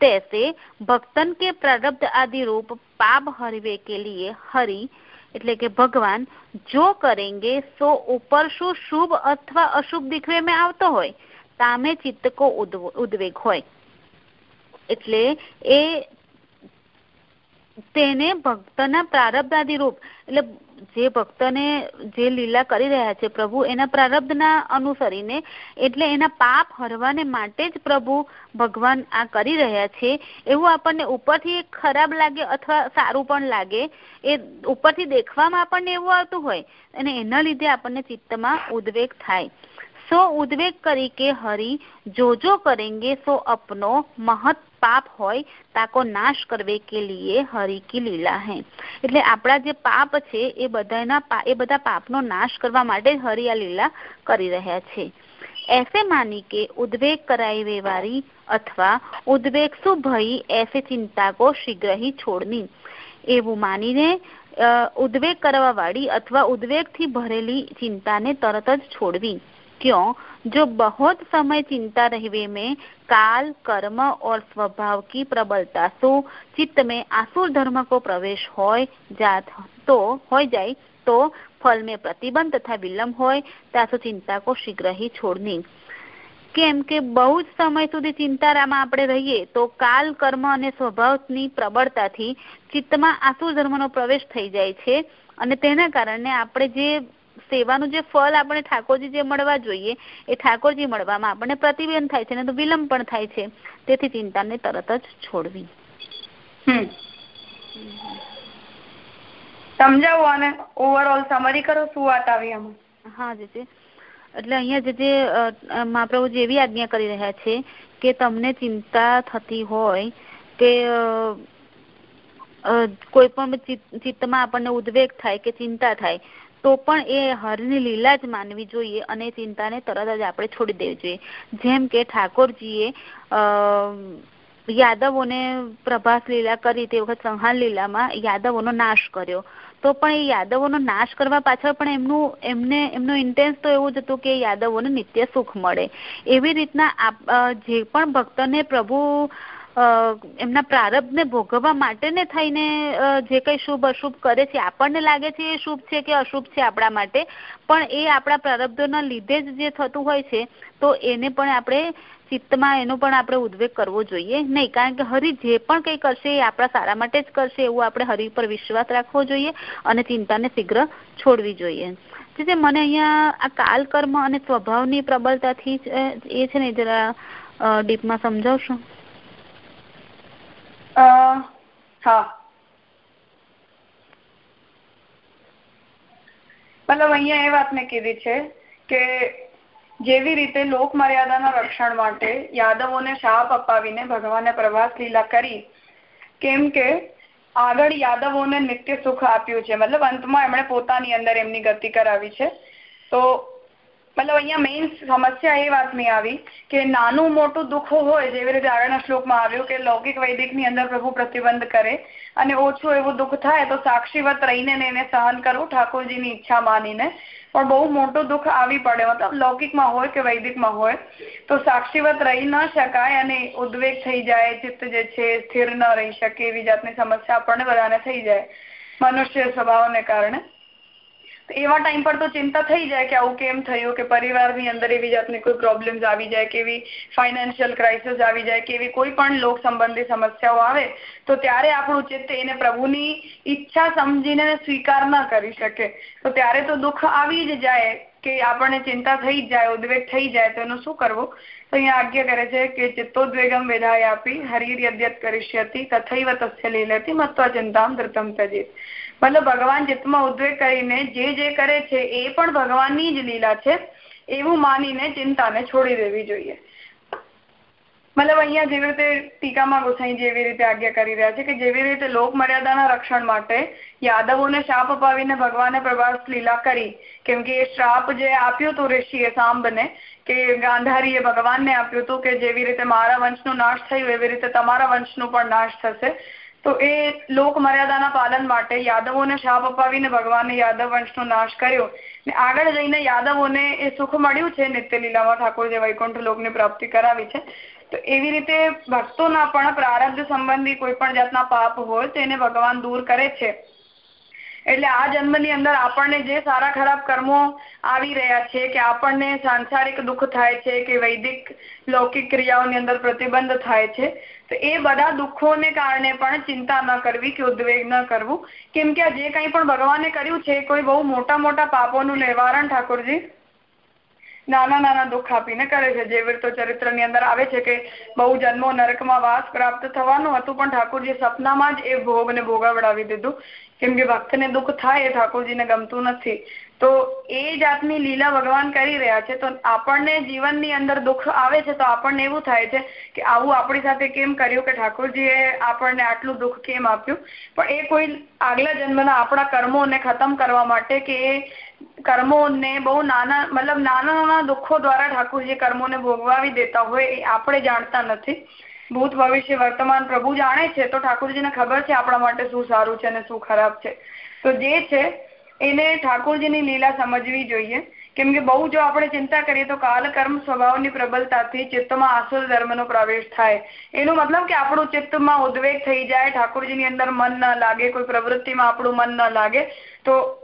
તૈસે ભક્તન કે પ્રારબ્ધ આદિ રૂપ પાપ હરવે કે લીએ હરી એટલે કે ભગવાન જો કરેંગે સો ઉપર શું શુભ અથવા અશુભ દીખવે મેં આવતો હોય, તામે ચિત્ત કો ઉદ્વેગ હોય. એટલે એ તેને ભક્તના પ્રારબ્ધાદી રૂપ એટલે જે ભક્તને જે લીલા કરી રહ્યા છે પ્રભુ, એના પ્રારબ્ધના અનુસરીને એટલે એના પાપ હરવાને માટે જ પ્રભુ ભગવાન આ કરી રહ્યા છે. એવું આપણને ઉપરથી ખરાબ લાગે અથવા સારું પણ લાગે, એ ઉપરથી દેખવામાં આપણને એવું આવતું હોય અને એના લીધે આપણને ચિત્તમાં ઉદ્વેગ થાય. સો ઉદ્વેગ કરી કે હરી જોજો કરેંગે સો અપનો મહત પાપ હોય તાકો નાશ કરવે કે લીએ હરી કી લીલા હે એટલે આપણા જે પાપ છે એ બધાના એ બધા પાપનો નાશ કરવા માટે હરિ આ લીલા કરી રહ્યા છે એસે માની કે ઉદ્વેગ કરાય વેવારી અથવા ઉદ્વેગ શું ભઈ એસે ચિંતા કો શીઘ્ર શીઘ્રહી છોડની એવું માનીને ઉદ્વેગ કરવા વાળી અથવા ઉદ્વેગથી ભરેલી ચિંતાને તરત જ છોડવી क्यों जो बहुत समय चिंता रहवे में काल कर्म और स्वभाव की प्रबलता सो चित्त में आसुर धर्म को प्रवेश હોય જાત તો હોય જાય તો ફલ में प्रतिबंध તથા વિલંબ હોય ત્યાં તો ચિંતા કો શીઘ્ર ही છોડની કેમ કે બહુ જ સમય સુધી ચિંતારામાં આપણે રહીએ તો કાલ કર્મ અને સ્વભાવની પ્રબળતાથી ચિત્તમાં આસુર ધર્મનો પ્રવેશ થઈ જાય છે અને તેના કારણે આપણે જે સેવાનું જે ફળ આપણે ઠાકોરજી જે મળવા જોઈએ એ ઠાકોરજી મળવામાં આપણને પ્રતિબંધ થાય છે તો વિલંબ પણ થાય છે. તેથી ચિંતાને તરત જ છોડવી. સમજાવો અને ઓવરઓલ સમરી કરો શું વાત આવી આમાં? હા જીજી. એટલે અહીંયા જે જે મહાપ્રભુ જેવી આજ્ઞા કરી રહ્યા છે કે તમને ચિંતા થતી હોય કે કોઈ પણ ચિત્તમાં આપણને ઉદ્વેગ થાય કે ચિંતા થાય તો પણ એ હરની લીલા જ માનવી જોઈએ અને ચિંતાને તરત જ આપણે છોડી દેવી જોઈએ. જેમ કે ઠાકોરજીએ યાદવોને પ્રભાસ લીલા કરી તે વખત સંહાર લીલામાં યાદવોનો નાશ કર્યો. તો પણ એ યાદવોનો નાશ કરવા પાછળ પણ એમનું, એમને, એમનો ઇન્ટેન્સ તો એવું જ હતું કે યાદવોને નિત્ય સુખ મળે. એવી રીતના જે પણ ભક્તને પ્રભુ એમના પ્રારબ્ધને ભોગવવા માટે ને થઈને જે કઈ શુભ અશુભ કરે છે, આપણને લાગે છે એ શુભ છે કે અશુભ છે આપણા માટે? પણ એ આપણા પ્રારબ્ધોના લીધે જ જે થતું હોય છે, તો એને પણ આપણે ચિત્તમાં એનો પણ આપણે ઉદ્વેગ કરવો જોઈએ. નહીં, કારણ કે હરિ જે પણ કંઈ કરશે એ આપણા સારા માટે જ કરશે એવું આપણે હરિ પર વિશ્વાસ રાખવો જોઈએ અને ચિંતાને શીઘ્ર છોડવી જોઈએ. જે મને અહીંયા આ કાલ કર્મ અને સ્વભાવની પ્રબળતાથી એ છે ને જરા ડીપમાં સમજાવશો? મતલબ અહીંયા એ વાત કીધી છે કે જેવી રીતે લોક મર્યાદાના રક્ષણ માટે યાદવોને શાપ અપાવીને ભગવાને પ્રભાસ લીલા કરી, કેમ કે આગળ યાદવોને નિત્ય સુખ આપ્યું છે. મતલબ અંતમાં એમણે પોતાની અંદર એમની ગતિ કરાવી છે. તો મતલબ અહીંયા મેઇન સમસ્યા એ વાતની આવી કે નાનું મોટું દુઃખ હોય જેવી રીતે આગળના શ્લોકમાં આવ્યું કે લૌકિક વૈદિકની અંદર પ્રભુ પ્રતિબંધ કરે અને ઓછું એવું દુઃખ થાય તો સાક્ષીવત રહીને એને સહન કરવું ઠાકોરજીની ઈચ્છા માનીને. પણ બહુ મોટું દુઃખ આવી પડે, મતલબ લૌકિકમાં હોય કે વૈદિકમાં હોય, તો સાક્ષીવત રહી ન શકાય અને ઉદ્વેગ થઈ જાય, ચિત્ત જે છે સ્થિર ન રહી શકે, એવી જાતની સમસ્યા આપણને બધાને થઈ જાય, મનુષ્ય સ્વભાવને કારણે. એવા ટાઈમ પર તો ચિંતા થઈ જાય કે આવું કેમ થયું કે પરિવારની અંદર એવી જાતની કોઈ પ્રોબ્લેમ્સ આવી જાય કે ફાઇનાન્શિયલ ક્રાઇસિસ આવી જાય કે કોઈ પણ લોક સંબંધી સમસ્યાઓ આવે, તો ત્યારે આપણું ચિત્ત એને પ્રભુની ઈચ્છા સમજીને સ્વીકાર ન કરી શકે. તો ત્યારે તો દુઃખ આવી જ જાય કે આપણને ચિંતા થઈ જાય, ઉદ્વેગ થઈ જાય, તો એનું શું કરવું? તો અહીંયા આજ્ઞા કરે છે કે ચિત્તોદ્વેગમ વેદાય આપી હરિર્યદ્યત કરિષ્યતિ, તથૈવ તસ્ય લીલતી મત્વ ચિંતામ ધૃતમ તજિત મતલબ ભગવાન ચિત્તમાં ઉદ્વેગ કરીને જે જે કરે છે એ પણ ભગવાનની જ લીલા છે, એવું માનીને ચિંતાને છોડી દેવી જોઈએ. મતલબ અહીંયા જેવી રીતે ટીકામાં ગોસાઈ જેવી રીતે આજ્ઞા કરી રહ્યા છે કે જેવી રીતે લોક મર્યાદાના રક્ષણ માટે યાદવોને શાપ અપાવીને ભગવાને પ્રભાસ લીલા કરી, કેમ કે એ શ્રાપ જે આપ્યું હતું ઋષિએ સાંભને, કે ગાંધારીએ ભગવાનને આપ્યું હતું કે જેવી રીતે મારા વંશનું નાશ થયું, એવી રીતે તમારા વંશનું પણ નાશ થશે. તો એ લોક મર્યાદાના પાલન માટે યાદવોને શાપ અપાવીને ભગવાને યાદવ વંશનો નાશ કર્યો. ને આગળ જઈને યાદવોને એ સુખ મળ્યું છે નિત્યલીલામાં ઠાકોરજી વૈકુંઠ લોકની પ્રાપ્તિ કરાવી છે. તો એવી રીતે ભક્તોના પણ પ્રારબ્ધ સંબંધી કોઈ પણ જાતના પાપ હોય તો ભગવાન દૂર કરે છે. એટલે આ જન્મની અંદર આપણને જે સારા ખરાબ કર્મો આવી રહ્યા છે કે આપણને સાંસારિક દુઃખ થાય છે કે વૈદિક લૌકિક ક્રિયાઓની અંદર પ્રતિબંધ થાય છે, તો એ બધા દુઃખોને કારણે પણ ચિંતા ન કરવી કે ઉદ્વેગ ન કરવું. કેમ કે જે કંઈ પણ ભગવાને કર્યું છે કોઈ બહુ મોટા મોટા પાપોનું નિવારણ ઠાકોરજી નાના નાના દુઃખ આપીને કરે છે. જેવી ચરિત્રની અંદર આવે છે કે બહુ જન્મો નરકમાં વાસ પ્રાપ્ત થવાનું હતું પણ ઠાકોરજી સપનામાં જ એ ભોગને ભોગાવડાવી દીધું. કેમ કે ભક્તને દુઃખ થાય એ ઠાકોરજીને ગમતું નથી. તો એ જાતની લીલા ભગવાન કરી રહ્યા છે, તો આપણને જીવનની અંદર દુઃખ આવે છે, તો આપણને એવું થાય છે કે આવું આપણી સાથે કેમ કર્યું કે ઠાકોરજીએ આપણને આટલું દુઃખ કેમ આપ્યું? પણ એ કોઈ આગલા જન્મના આપણા કર્મોને ખતમ કરવા માટે કે એ કર્મોને બહુ નાના, મતલબ નાના નાના દુઃખો દ્વારા ઠાકોરજી કર્મોને ભોગવાવી દેતા હોય એ આપણે જાણતા નથી. ભૂત ભવિષ્ય વર્તમાન પ્રભુ જાણે છે, તો ઠાકોરજીને ખબર છે આપણા માટે શું સારું છે અને શું ખરાબ છે. તો જે છે, એને ઠાકોરજીની લીલા સમજવી જોઈએ. કેમ કે બહુ જો આપણે ચિંતા કરીએ તો કાલ કર્મ સ્વભાવની પ્રબલતાથી ચિત્તમાં આસુર ધર્મનો પ્રવેશ થાય. એનો મતલબ કે આપણું ચિત્તમાં ઉદ્વેગ થઈ જાય, ઠાકોરજીની અંદર મન ન લાગે, કોઈ પ્રવૃત્તિમાં આપણું મન ન લાગે, તો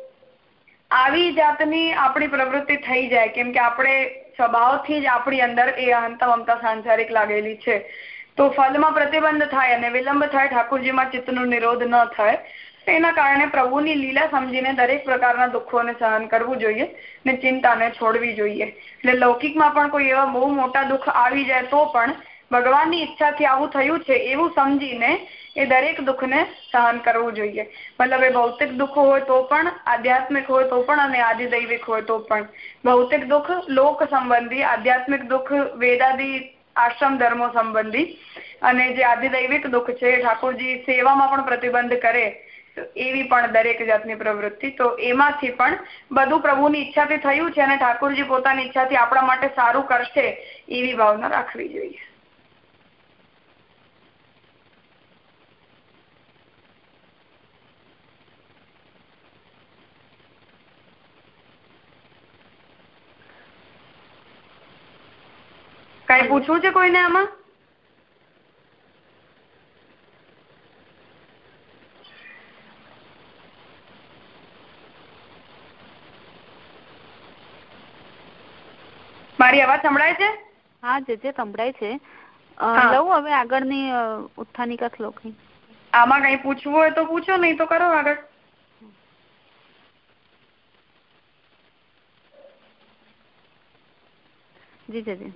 આવી જાતની આપણી પ્રવૃત્તિ થઈ જાય. કેમ કે આપણે સ્વભાવથી જ આપણી અંદર એ અહંતા મમતા સાંસારિક લાગેલી છે. તો ફલમાં પ્રતિબંધ થાય અને વિલંબ થાય, ઠાકોરજીમાં ચિત્તનો નિરોધ ન થાય એના કારણે પ્રભુની લીલા સમજીને દરેક પ્રકારના દુઃખોને સહન કરવું જોઈએ ને ચિંતાને છોડવી જોઈએ. એટલે લૌકિકમાં પણ કોઈ એવા બહુ મોટા દુઃખ આવી જાય તો પણ ભગવાનની ઈચ્છાથી આવું થયું છે એવું સમજીને એ દરેક દુઃખને સહન કરવું જોઈએ. મતલબ એ ભૌતિક દુઃખ હોય તો પણ, આધ્યાત્મિક હોય તો પણ અને આદિદૈવિક હોય તો પણ. ભૌતિક દુઃખ લોક સંબંધી, આધ્યાત્મિક દુઃખ વેદાદી આશ્રમ ધર્મો સંબંધી. અને જે આધિદૈવિક દુઃખ છે, ઠાકોરજી સેવામાં પણ પ્રતિબંધ કરે એવી પણ દરેક જાતની પ્રવૃત્તિ. તો એમાંથી પણ બધું પ્રભુની ઈચ્છાથી થયું છે અને ઠાકોરજી પોતાની ઈચ્છાથી આપણા માટે સારું કરશે, એવી ભાવના રાખવી જોઈએ. કઈ પૂછવું છે કોઈને આમાં? મારી અવાજ સંભળાય છે? હા જે જે સંભળાય છે. લઉં હવે આગળની ઉત્થાનિકા શ્લોકની આમાં કઈ પૂછવું હોય તો પૂછો નહીં તો કરો આગળ. જી जी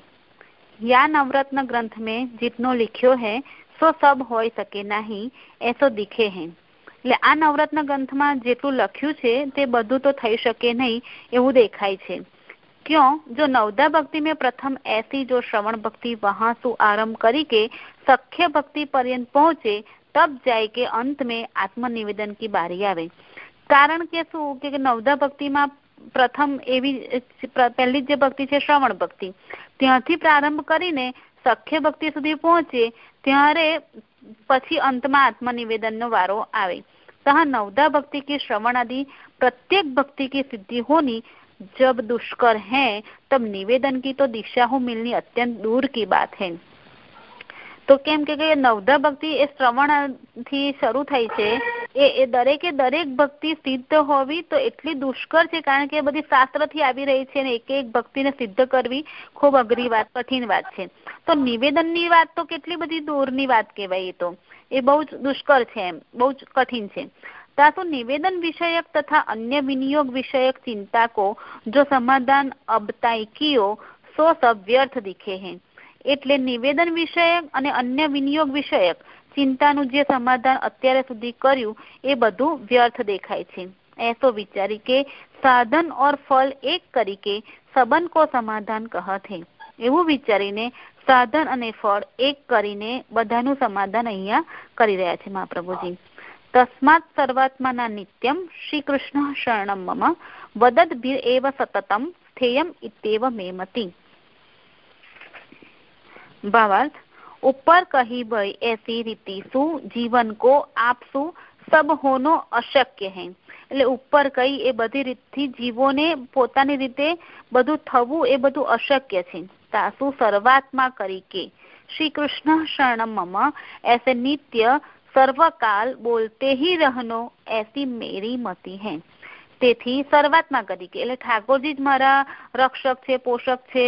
या नवरत्न ग्रंथ में जितनो लिखियो है સો સબ હોય શકે નહીં એસો દીખે હે એટલે આ નવરત્ન ગ્રંથમાં જેટલું લખ્યું છે તે બધું તો થઈ શકે નહીં એવું દેખાય છે क्यों जो नवदा भक्ति में प्रथम ऐसी जो श्रवण भक्ति वहां सु आरंभ करी के सख्य भक्ति पर्यंत पहुंचे तब જાય કે અંત में આત્મનિવેદન की બારી આવે કારણ કે શું કે નવદા ભક્તિમાં પ્રથમ એવી પહેલી જે ભક્તિ છે શ્રવણ ભક્તિ ત્યાંથી પ્રારંભ કરીને સખ્ય ભક્તિ સુધી પહોંચે ત્યારે પછી અંતમાં આત્મનિવેદન નો વારો આવે तहा नवदा भक्ति की श्रवण आदि प्रत्येक भक्ति की सिद्धि होनी जब दुष्कर है तब निवेदन की तो दिशा हो मिलनी अत्यंत दूर की बात है તો કેમ કે નવધા ભક્તિ એ શ્રવણથી શરૂ થઈ છે, એ એ દરેકે દરેક ભક્તિ સિદ્ધ હોવી તો એટલી દુષ્કર છે, કારણ કે બધી શાસ્ત્રથી આવી રહી છે અને એક એક ભક્તિને સિદ્ધ કરવી ખૂબ અઘરી વાત, કઠિન વાત છે. તો નિવેદનની વાત તો કેટલી બધી દૂરની વાત કહેવાય એ તો. એ બહુ જ દુષ્કર છે એમ, બહુ જ કઠિન છે. ત્યાં તો નિવેદન વિષયક તથા અન્ય વિનિયોગ વિષયક ચિંતાકો જો સમાધાન અબતાઈ કિયો સો સવ્યર્થ દીખે દિખે એટલે નિવેદન વિષયક અને અન્ય વિનિયોગ વિષયક ચિંતાનું જે સમાધાન અત્યારે સુધી કર્યું, એ બધું વ્યર્થ દેખાય છે. એસો વિચારી કે સાધન ઓર ફલ એક કરી કે સંબંધ કો સમાધાન કહ થે એવું વિચારીને સાધન અને ફળ એક કરીને બધાનું સમાધાન અહીંયા કરી રહ્યા છે મહાપ્રભુજી. તસ્માત સર્વાત્માના નિત્યમ શ્રી કૃષ્ણ શરણમ મમ, વદદ ભીર એવ સતતમ, સ્થેયમ ઇત્યેવ મેમતી. ભાવાર્થ ઉપર કહી ભય એસી રીતિ શું જીવન કો આપ સબ હોનો અશક્ય હે એટલે ઉપર કહી એ બધી રીતથી જીવોને પોતાની રીતે બધું થવું એ બધું અશક્ય છે તાસુ સર્વાત્મા કરી કે શ્રી કૃષ્ણ શરણ મમ એસે નિત્ય સર્વકાલ બોલતે હી રહનો એસી મેરી મતિ હૈ તેથી શરૂઆતમાં કરી કે એટલે ઠાકોરજી જ મારા રક્ષક છે, પોષક છે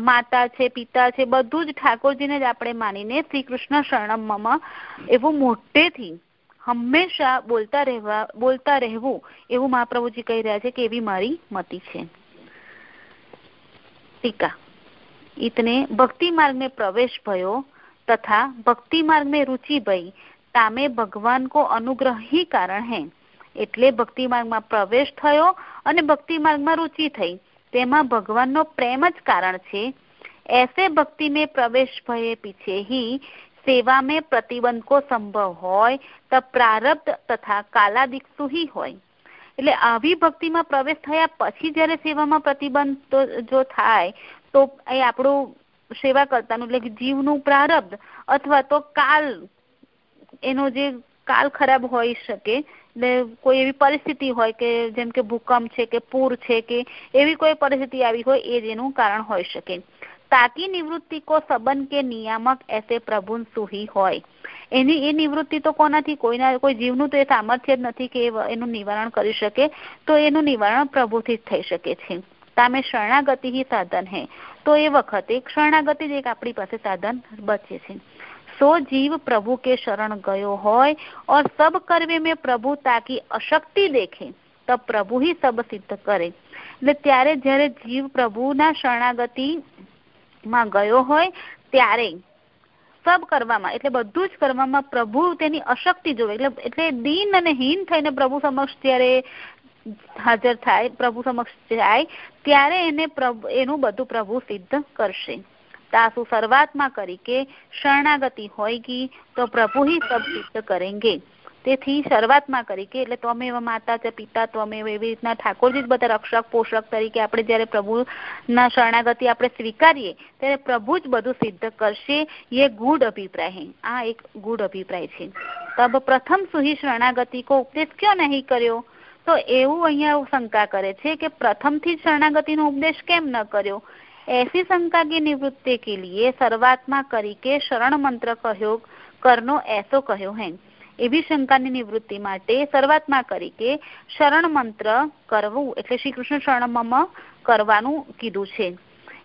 માતા છે, પિતા છે, બધું જ ઠાકોરજીને જ આપણે માનીને શ્રી કૃષ્ણ શરણમ એવું મોટેથી હંમેશા બોલતા રહેવા, બોલતા રહેવું એવું મહાપ્રભુજી કહી રહ્યા છે કે એવી મારી મતિ છે. ટીકા. ઇતને ભક્તિ માર્ગ મેં પ્રવેશ ભયો તથા ભક્તિ માર્ગ મેં રુચિ ભઈ, તામે ભગવાન કો અનુગ્રહી કારણ હૈ. એટલે ભક્તિ માર્ગમાં પ્રવેશ થયો અને ભક્તિ માર્ગમાં રુચિ થઈ તેમાં ભગવાનનો પ્રેમ જ કારણ છે ऐसे भक्ति में प्रवेश भये पीछे ही सेवा में प्रतिबंध को संभव હોય તો પ્રારબ્ધ તથા કાલાદિક્ષુ ही હોય એટલે આવી ભક્તિમાં પ્રવેશ થયા પછી જયારે સેવામાં પ્રતિબંધ જો થાય તો એ આપણું સેવા કરતાનું એટલે જીવનું પ્રારબ્ધ અથવા તો કાલ એનો જે કાલ ખરાબ હોઈ શકે એટલે કોઈ એવી પરિસ્થિતિ હોય કે જેમ કે ભૂકંપ છે કે પૂર છે કે એવી કોઈ પરિસ્થિતિ આવી હોય એ જ એનું કારણ હોઈ શકે. તાકી નિવૃત્તિ કો સંબંધ કે નિયામક એસે પ્રભુ સુહી હોય. એની એ નિવૃત્તિ તો કોનાથી? કોઈના કોઈ જીવનું તો એ સામર્થ્ય જ નથી કે એનું નિવારણ કરી શકે, તો એનું નિવારણ પ્રભુથી જ થઈ શકે છે. તામે શરણાગતિ સાધન હે. તો એ વખતે શરણાગતિ જ એક આપણી પાસે સાધન બચે છે. સો જીવ પ્રભુ કે શરણ ગયો હોય और सब कर्वे में प्रभु ताकि अशक्ति देखे તો પ્રભુ ही સબ સિદ્ધ કરે એટલે ત્યારે જ્યારે જીવ પ્રભુના શરણાગતિ માં ગયો હોય ત્યારે સબ કરવામાં એટલે બધું જ કરવામાં પ્રભુ તેની અશક્તિ જોવે એટલે એટલે દીન અને હીન થઈને પ્રભુ સમક્ષ ત્યારે હાજર થાય પ્રભુ સમક્ષ જાય ત્યારે એને એનું બધું પ્રભુ સિદ્ધ કરશે તાસુ શરૂઆતમાં કરી શરણાગતિ હોયગી તો પ્રભુ હિ સબ સિદ્ધ કરેંગે. તેથી શરૂઆતમાં કરી કે એટલે તમે એવા માતા છે પિતા તમે એવી રીતના ઠાકોરજી જ બધા રક્ષક પોષક તરીકે આપણે જયારે પ્રભુના શરણાગતિ આપણે સ્વીકારીએ, ત્યારે પ્રભુ જ બધું સિદ્ધ કરશે એ ગુડ અભિપ્રાય. આ એક ગુડ અભિપ્રાય છે. તબ પ્રથમ સુહી શરણાગતિ કો ઉપદેશ ક્યો નહીં કર્યો? તો એવું અહીંયા શંકા કરે છે કે પ્રથમથી જ શરણાગતિનો ઉપદેશ કેમ ન કર્યો? ऐसी शंका की निवृत्ति के लिए सर्वात्मा કરી કે શરણ મંત્ર કહ્યો કરનો એસો કહ્યો હે એવી શંકાની નિવૃત્તિ માટે સર્વાત્મા કરી કે શરણ મંત્ર કરવું એટલે શ્રી કૃષ્ણ શરણમાં કરવાનું કીધું છે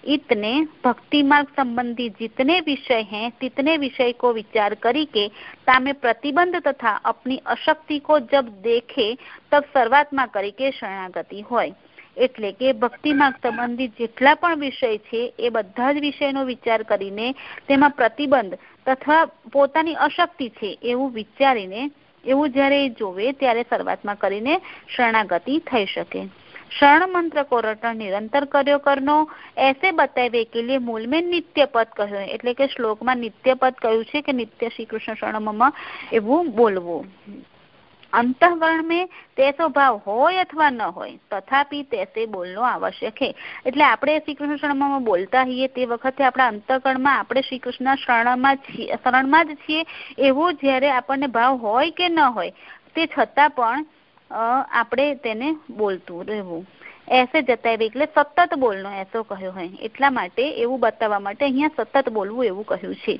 इतने भक्ति मार्ग संबंधी जितने विषय हैं तितने विषय को विचार करी के तामे प्रतिबंध तथा अपनी अशक्ति को जब देखे तब सर्वात्मा કરી કે શરણાગતિ હોય એટલે કે ભક્તિ માર્ગ સંબંધિત જેટલા પણ વિષય છે એ બધા જ વિષયનો વિચાર કરીને તેમાં પ્રતિબંધ તથા પોતાની અશક્તિ છે એવું વિચારીને એવું જ્યારે જોવે ત્યારે શરૂઆતમાં કરીને શરણાગતિ થઈ શકે शरण मंत्र को रटन निरंतर કર્યો કરનો ऐसे बतावे के लिए मूल में नित्य પદ કહ્યું એટલે કે શ્લોકમાં નિત્ય પદ કહ્યું છે કે નિત્ય શ્રી કૃષ્ણ શરણમાં એવું બોલવું અંતઃકરણ મેં તેસો ભાવ હોય અથવા ન હોય, તથાપી તેસે બોલનો આવશ્યક હે એટલે આપણે શ્રી શરણમાં બોલતા હોઈએ તે વખતે આપણા અંતઃકરણમાં આપણે શ્રી શરણમાં છીએ, શરણમાં જ છીએ, એવો જ્યારે આપણને ભાવ હોય કે ન હોય, તે છતાં પણ આપણે તેને બોલતું રહેવું. એસે જતાવી એટલે સતત બોલનો, એસો કહ્યો હોય. એટલા માટે એવું બતાવવા માટે અહીંયા સતત બોલવું એવું કહ્યું છે.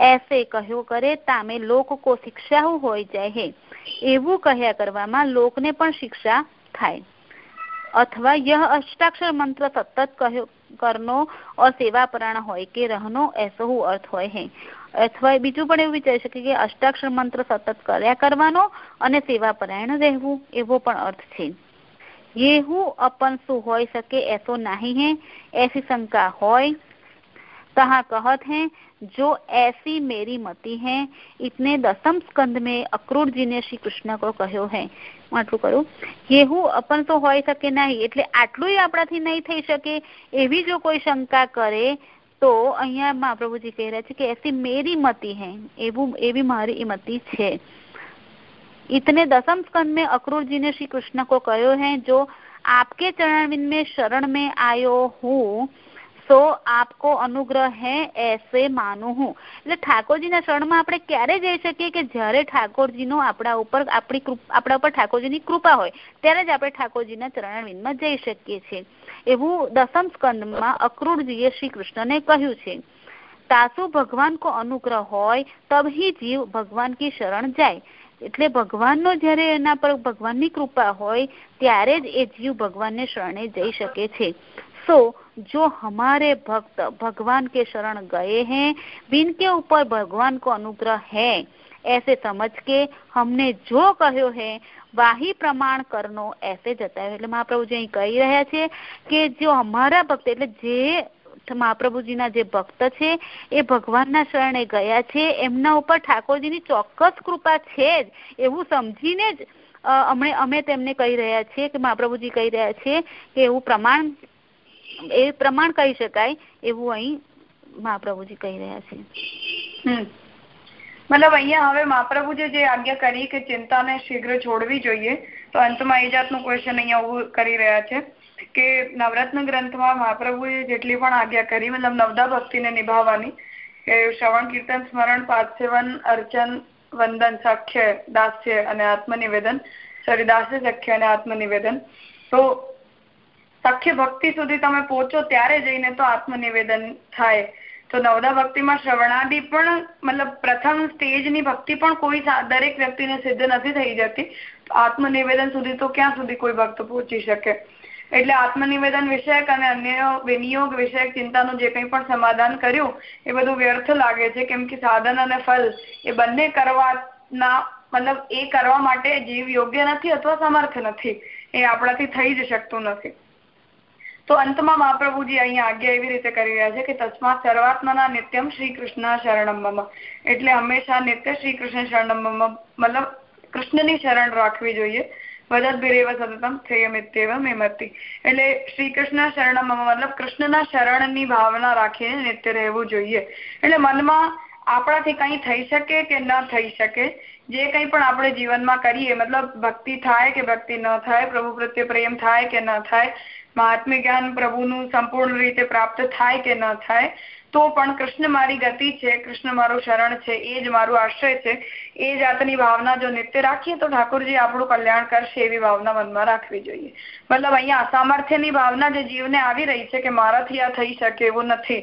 એસે કહ્યું કરે, તામે લોક કો શિક્ષા હોય જાય હે એવું કહ્યા કરવામાં લોકને પણ શિક્ષા થાય. અથવા યહ અષ્ટાક્ષર મંત્ર સતત કહ્યો, કરનો અસેવાપરાણ હોય કે રહનો એસો અર્થ હોય હે. અથવા બીજું પણ એવું વિચારી શકે કે અષ્ટાક્ષર મંત્ર સતત કર્યા કરવાનો અને સેવા સેવાપરાયણ રહેવું, એવો પણ અર્થ છે. યેહુ અપન સુ હોય શકે એસો નહીં હે? એસી શંકા હોય, તહા કહત હે जो ऐसी मेरी मति है इतने दसम स्कंद में अक्रूर जी ने श्री कृष्ण को કહ્યો है આટલું કરું એવું અપન તો હોઈ શકે નહીં એટલે આટલું આપણાથી નહીં થઈ શકે એવી જો કોઈ શંકા કરે તો અહીંયા મહાપ્રભુજી કહી રહ્યા છે કે એસી મેરી મતિ હે એવું એવી મારી મતિ છે इतने दसम स्कंद में अक्रूर जी ने श्री कृष्ण को कहो है जो आपके चरण में शरण में आयो हूँ સો આપકો અનુગ્રહ હે, એસે માનું હું એટલે ઠાકોરજીના શરણમાં આપણે ક્યારે જઈ શકીએ કે જ્યારે ઠાકોરજીનો આપણા ઉપર, આપણી આપણા ઉપર ઠાકોરજીની કૃપા હોય, ત્યારે જ આપણે ઠાકોરજીના ચરણવિંદમાં જઈ શકીએ છીએ. એવું દસમ સ્કંદમાં અક્રૂરજીએ શ્રી કૃષ્ણને કહ્યું છે, તાસુ ભગવાન કો અનુગ્રહ હોય તબ જીવ ભગવાન કી શરણ જાય. એટલે ભગવાનનો જ્યારે એના પર, ભગવાનની કૃપા હોય, ત્યારે જ એ જીવ ભગવાનને શરણે જઈ શકે છે. सो जो हमारे भक्त भगवान के शरण गए हैं जिनके ऊपर भगवान को अनुग्रह है ऐसे समझ के हमने जो કહ્યો है વાહી પ્રમાણ કરનો ऐसे જતાવ્યો એટલે મહાપ્રભુજી અહીં કહી રહ્યા છે કે જો અમારા ભક્ત એટલે જે મહાપ્રભુજીના જે ભક્ત છે એ ભગવાનના શરણે ગયા છે એમના ઉપર ઠાકોરજીની ચોક્કસ કૃપા છે જ એવું સમજીને જ અમે અમે તેમને કહી રહ્યા છીએ કે મહાપ્રભુજી કહી રહ્યા છે કે એવું પ્રમાણ એ પ્રમાણ કહી શકાય એવું અહીં મહાપ્રભુજી કહી રહ્યા છે. મતલબ અહીંયા હવે મહાપ્રભુજી જે આજ્ઞા કરી કે ચિંતાને શીઘ્ર છોડવી જોઈએ, તો અંતમાં એ જાતનું ક્વેશ્ચન અહીંયા ઉભું કરી રહ્યા છે કે નવરત્ન ગ્રંથમાં મહાપ્રભુએ જેટલી પણ આજ્ઞા કરી, મતલબ નવદા ભક્તિને નિભાવવાની, કે શ્રવણ, કીર્તન, સ્મરણ પાર્થિવન અર્ચન, વંદન, સખ્ય, દાસ્ય અને આત્મનિવેદન સોરી દાસ્ય, સખ્ય અને આત્મનિવેદન. તો સખ્ય ભક્તિ સુધી તમે પહોંચો ત્યારે જઈને તો આત્મનિવેદન થાય. તો નવદા ભક્તિમાં શ્રવણાદિ પણ, મતલબ પ્રથમ સ્ટેજની ભક્તિ પણ કોઈ દરેક વ્યક્તિને સિદ્ધ નથી થઈ જતી. આત્મનિવેદન સુધી તો ક્યાં સુધી કોઈ ભક્ત પહોંચી શકે? એટલે આત્મનિવેદન વિષયક અને અન્ય વિનિયોગ વિષયક ચિંતાનું જે કંઈ પણ સમાધાન કર્યું, એ બધું વ્યર્થ લાગે છે. કેમ કે સાધન અને ફલ એ બંને કરવાના, મતલબ એ કરવા માટે જીવ યોગ્ય નથી અથવા સમર્થ નથી. એ આપણાથી થઈ જ શકતું નથી. તો અંતમાં મહાપ્રભુજી અહીંયા આજ્ઞા એવી રીતે કરી રહ્યા છે કે તસ્માત સર્વાત્મના નિત્યમ શ્રી કૃષ્ણ શરણમ એટલે હંમેશા નિત્ય શ્રી કૃષ્ણ શરણમ મતલબ કૃષ્ણની શરણ રાખવી જોઈએ. વદદભિરેવ સતતમ થેયમિત્યેવ મેમતી એટલે શ્રી કૃષ્ણ શરણમ મતલબ કૃષ્ણના શરણની ભાવના રાખીને નિત્ય રહેવું જોઈએ. એટલે મનમાં આપણાથી કંઈ થઈ શકે કે ન થઈ શકે, જે કંઈ પણ આપણે જીવનમાં કરીએ, મતલબ ભક્તિ થાય કે ભક્તિ ન થાય, પ્રભુ પ્રત્યે પ્રેમ થાય કે ન થાય મહાત્મ્ય જ્ઞાન પ્રભુનું સંપૂર્ણ રીતે પ્રાપ્ત થાય કે ન થાય, તો પણ કૃષ્ણ મારી ગતિ છે, કૃષ્ણ મારું શરણ છે, એ જ મારું આશ્રય છે. એ જાતની ભાવના જો નિત્ય રાખીએ તો ઠાકોરજી આપણું કલ્યાણ કરશે એવી ભાવના મનમાં રાખવી જોઈએ. મતલબ અહીંયા અસામર્થ્યની ભાવના જે જીવને આવી રહી છે કે મારાથી આ થઈ શકે એવું નથી.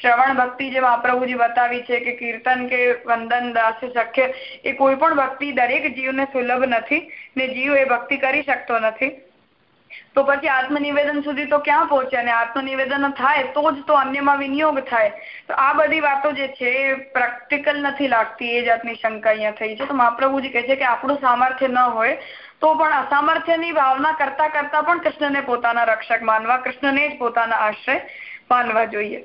શ્રવણ ભક્તિ જે મહાપ્રભુજી બતાવી છે કે કીર્તન કે વંદન દાસ શક્ય, એ કોઈ પણ ભક્તિ દરેક જીવને સુલભ નથી ને જીવ એ ભક્તિ કરી શકતો નથી. તો પછી આત્મનિવેદન સુધી તો ક્યાં પહોંચે અને આત્મનિવેદન થાય તો જ તો અન્યમાં વિનિયોગ થાય. તો આ બધી વાતો જે છે એ પ્રેક્ટિકલ નથી લાગતી, એ જાતની શંકા અહીંયા થઈ છે. તો મહાપ્રભુજી કહે છે કે આપણું સામર્થ્ય ન હોય તો પણ અસામર્થ્યની ભાવના કરતા કરતા પણ કૃષ્ણને પોતાના રક્ષક માનવા, કૃષ્ણને જ પોતાના આશ્રય માનવા જોઈએ.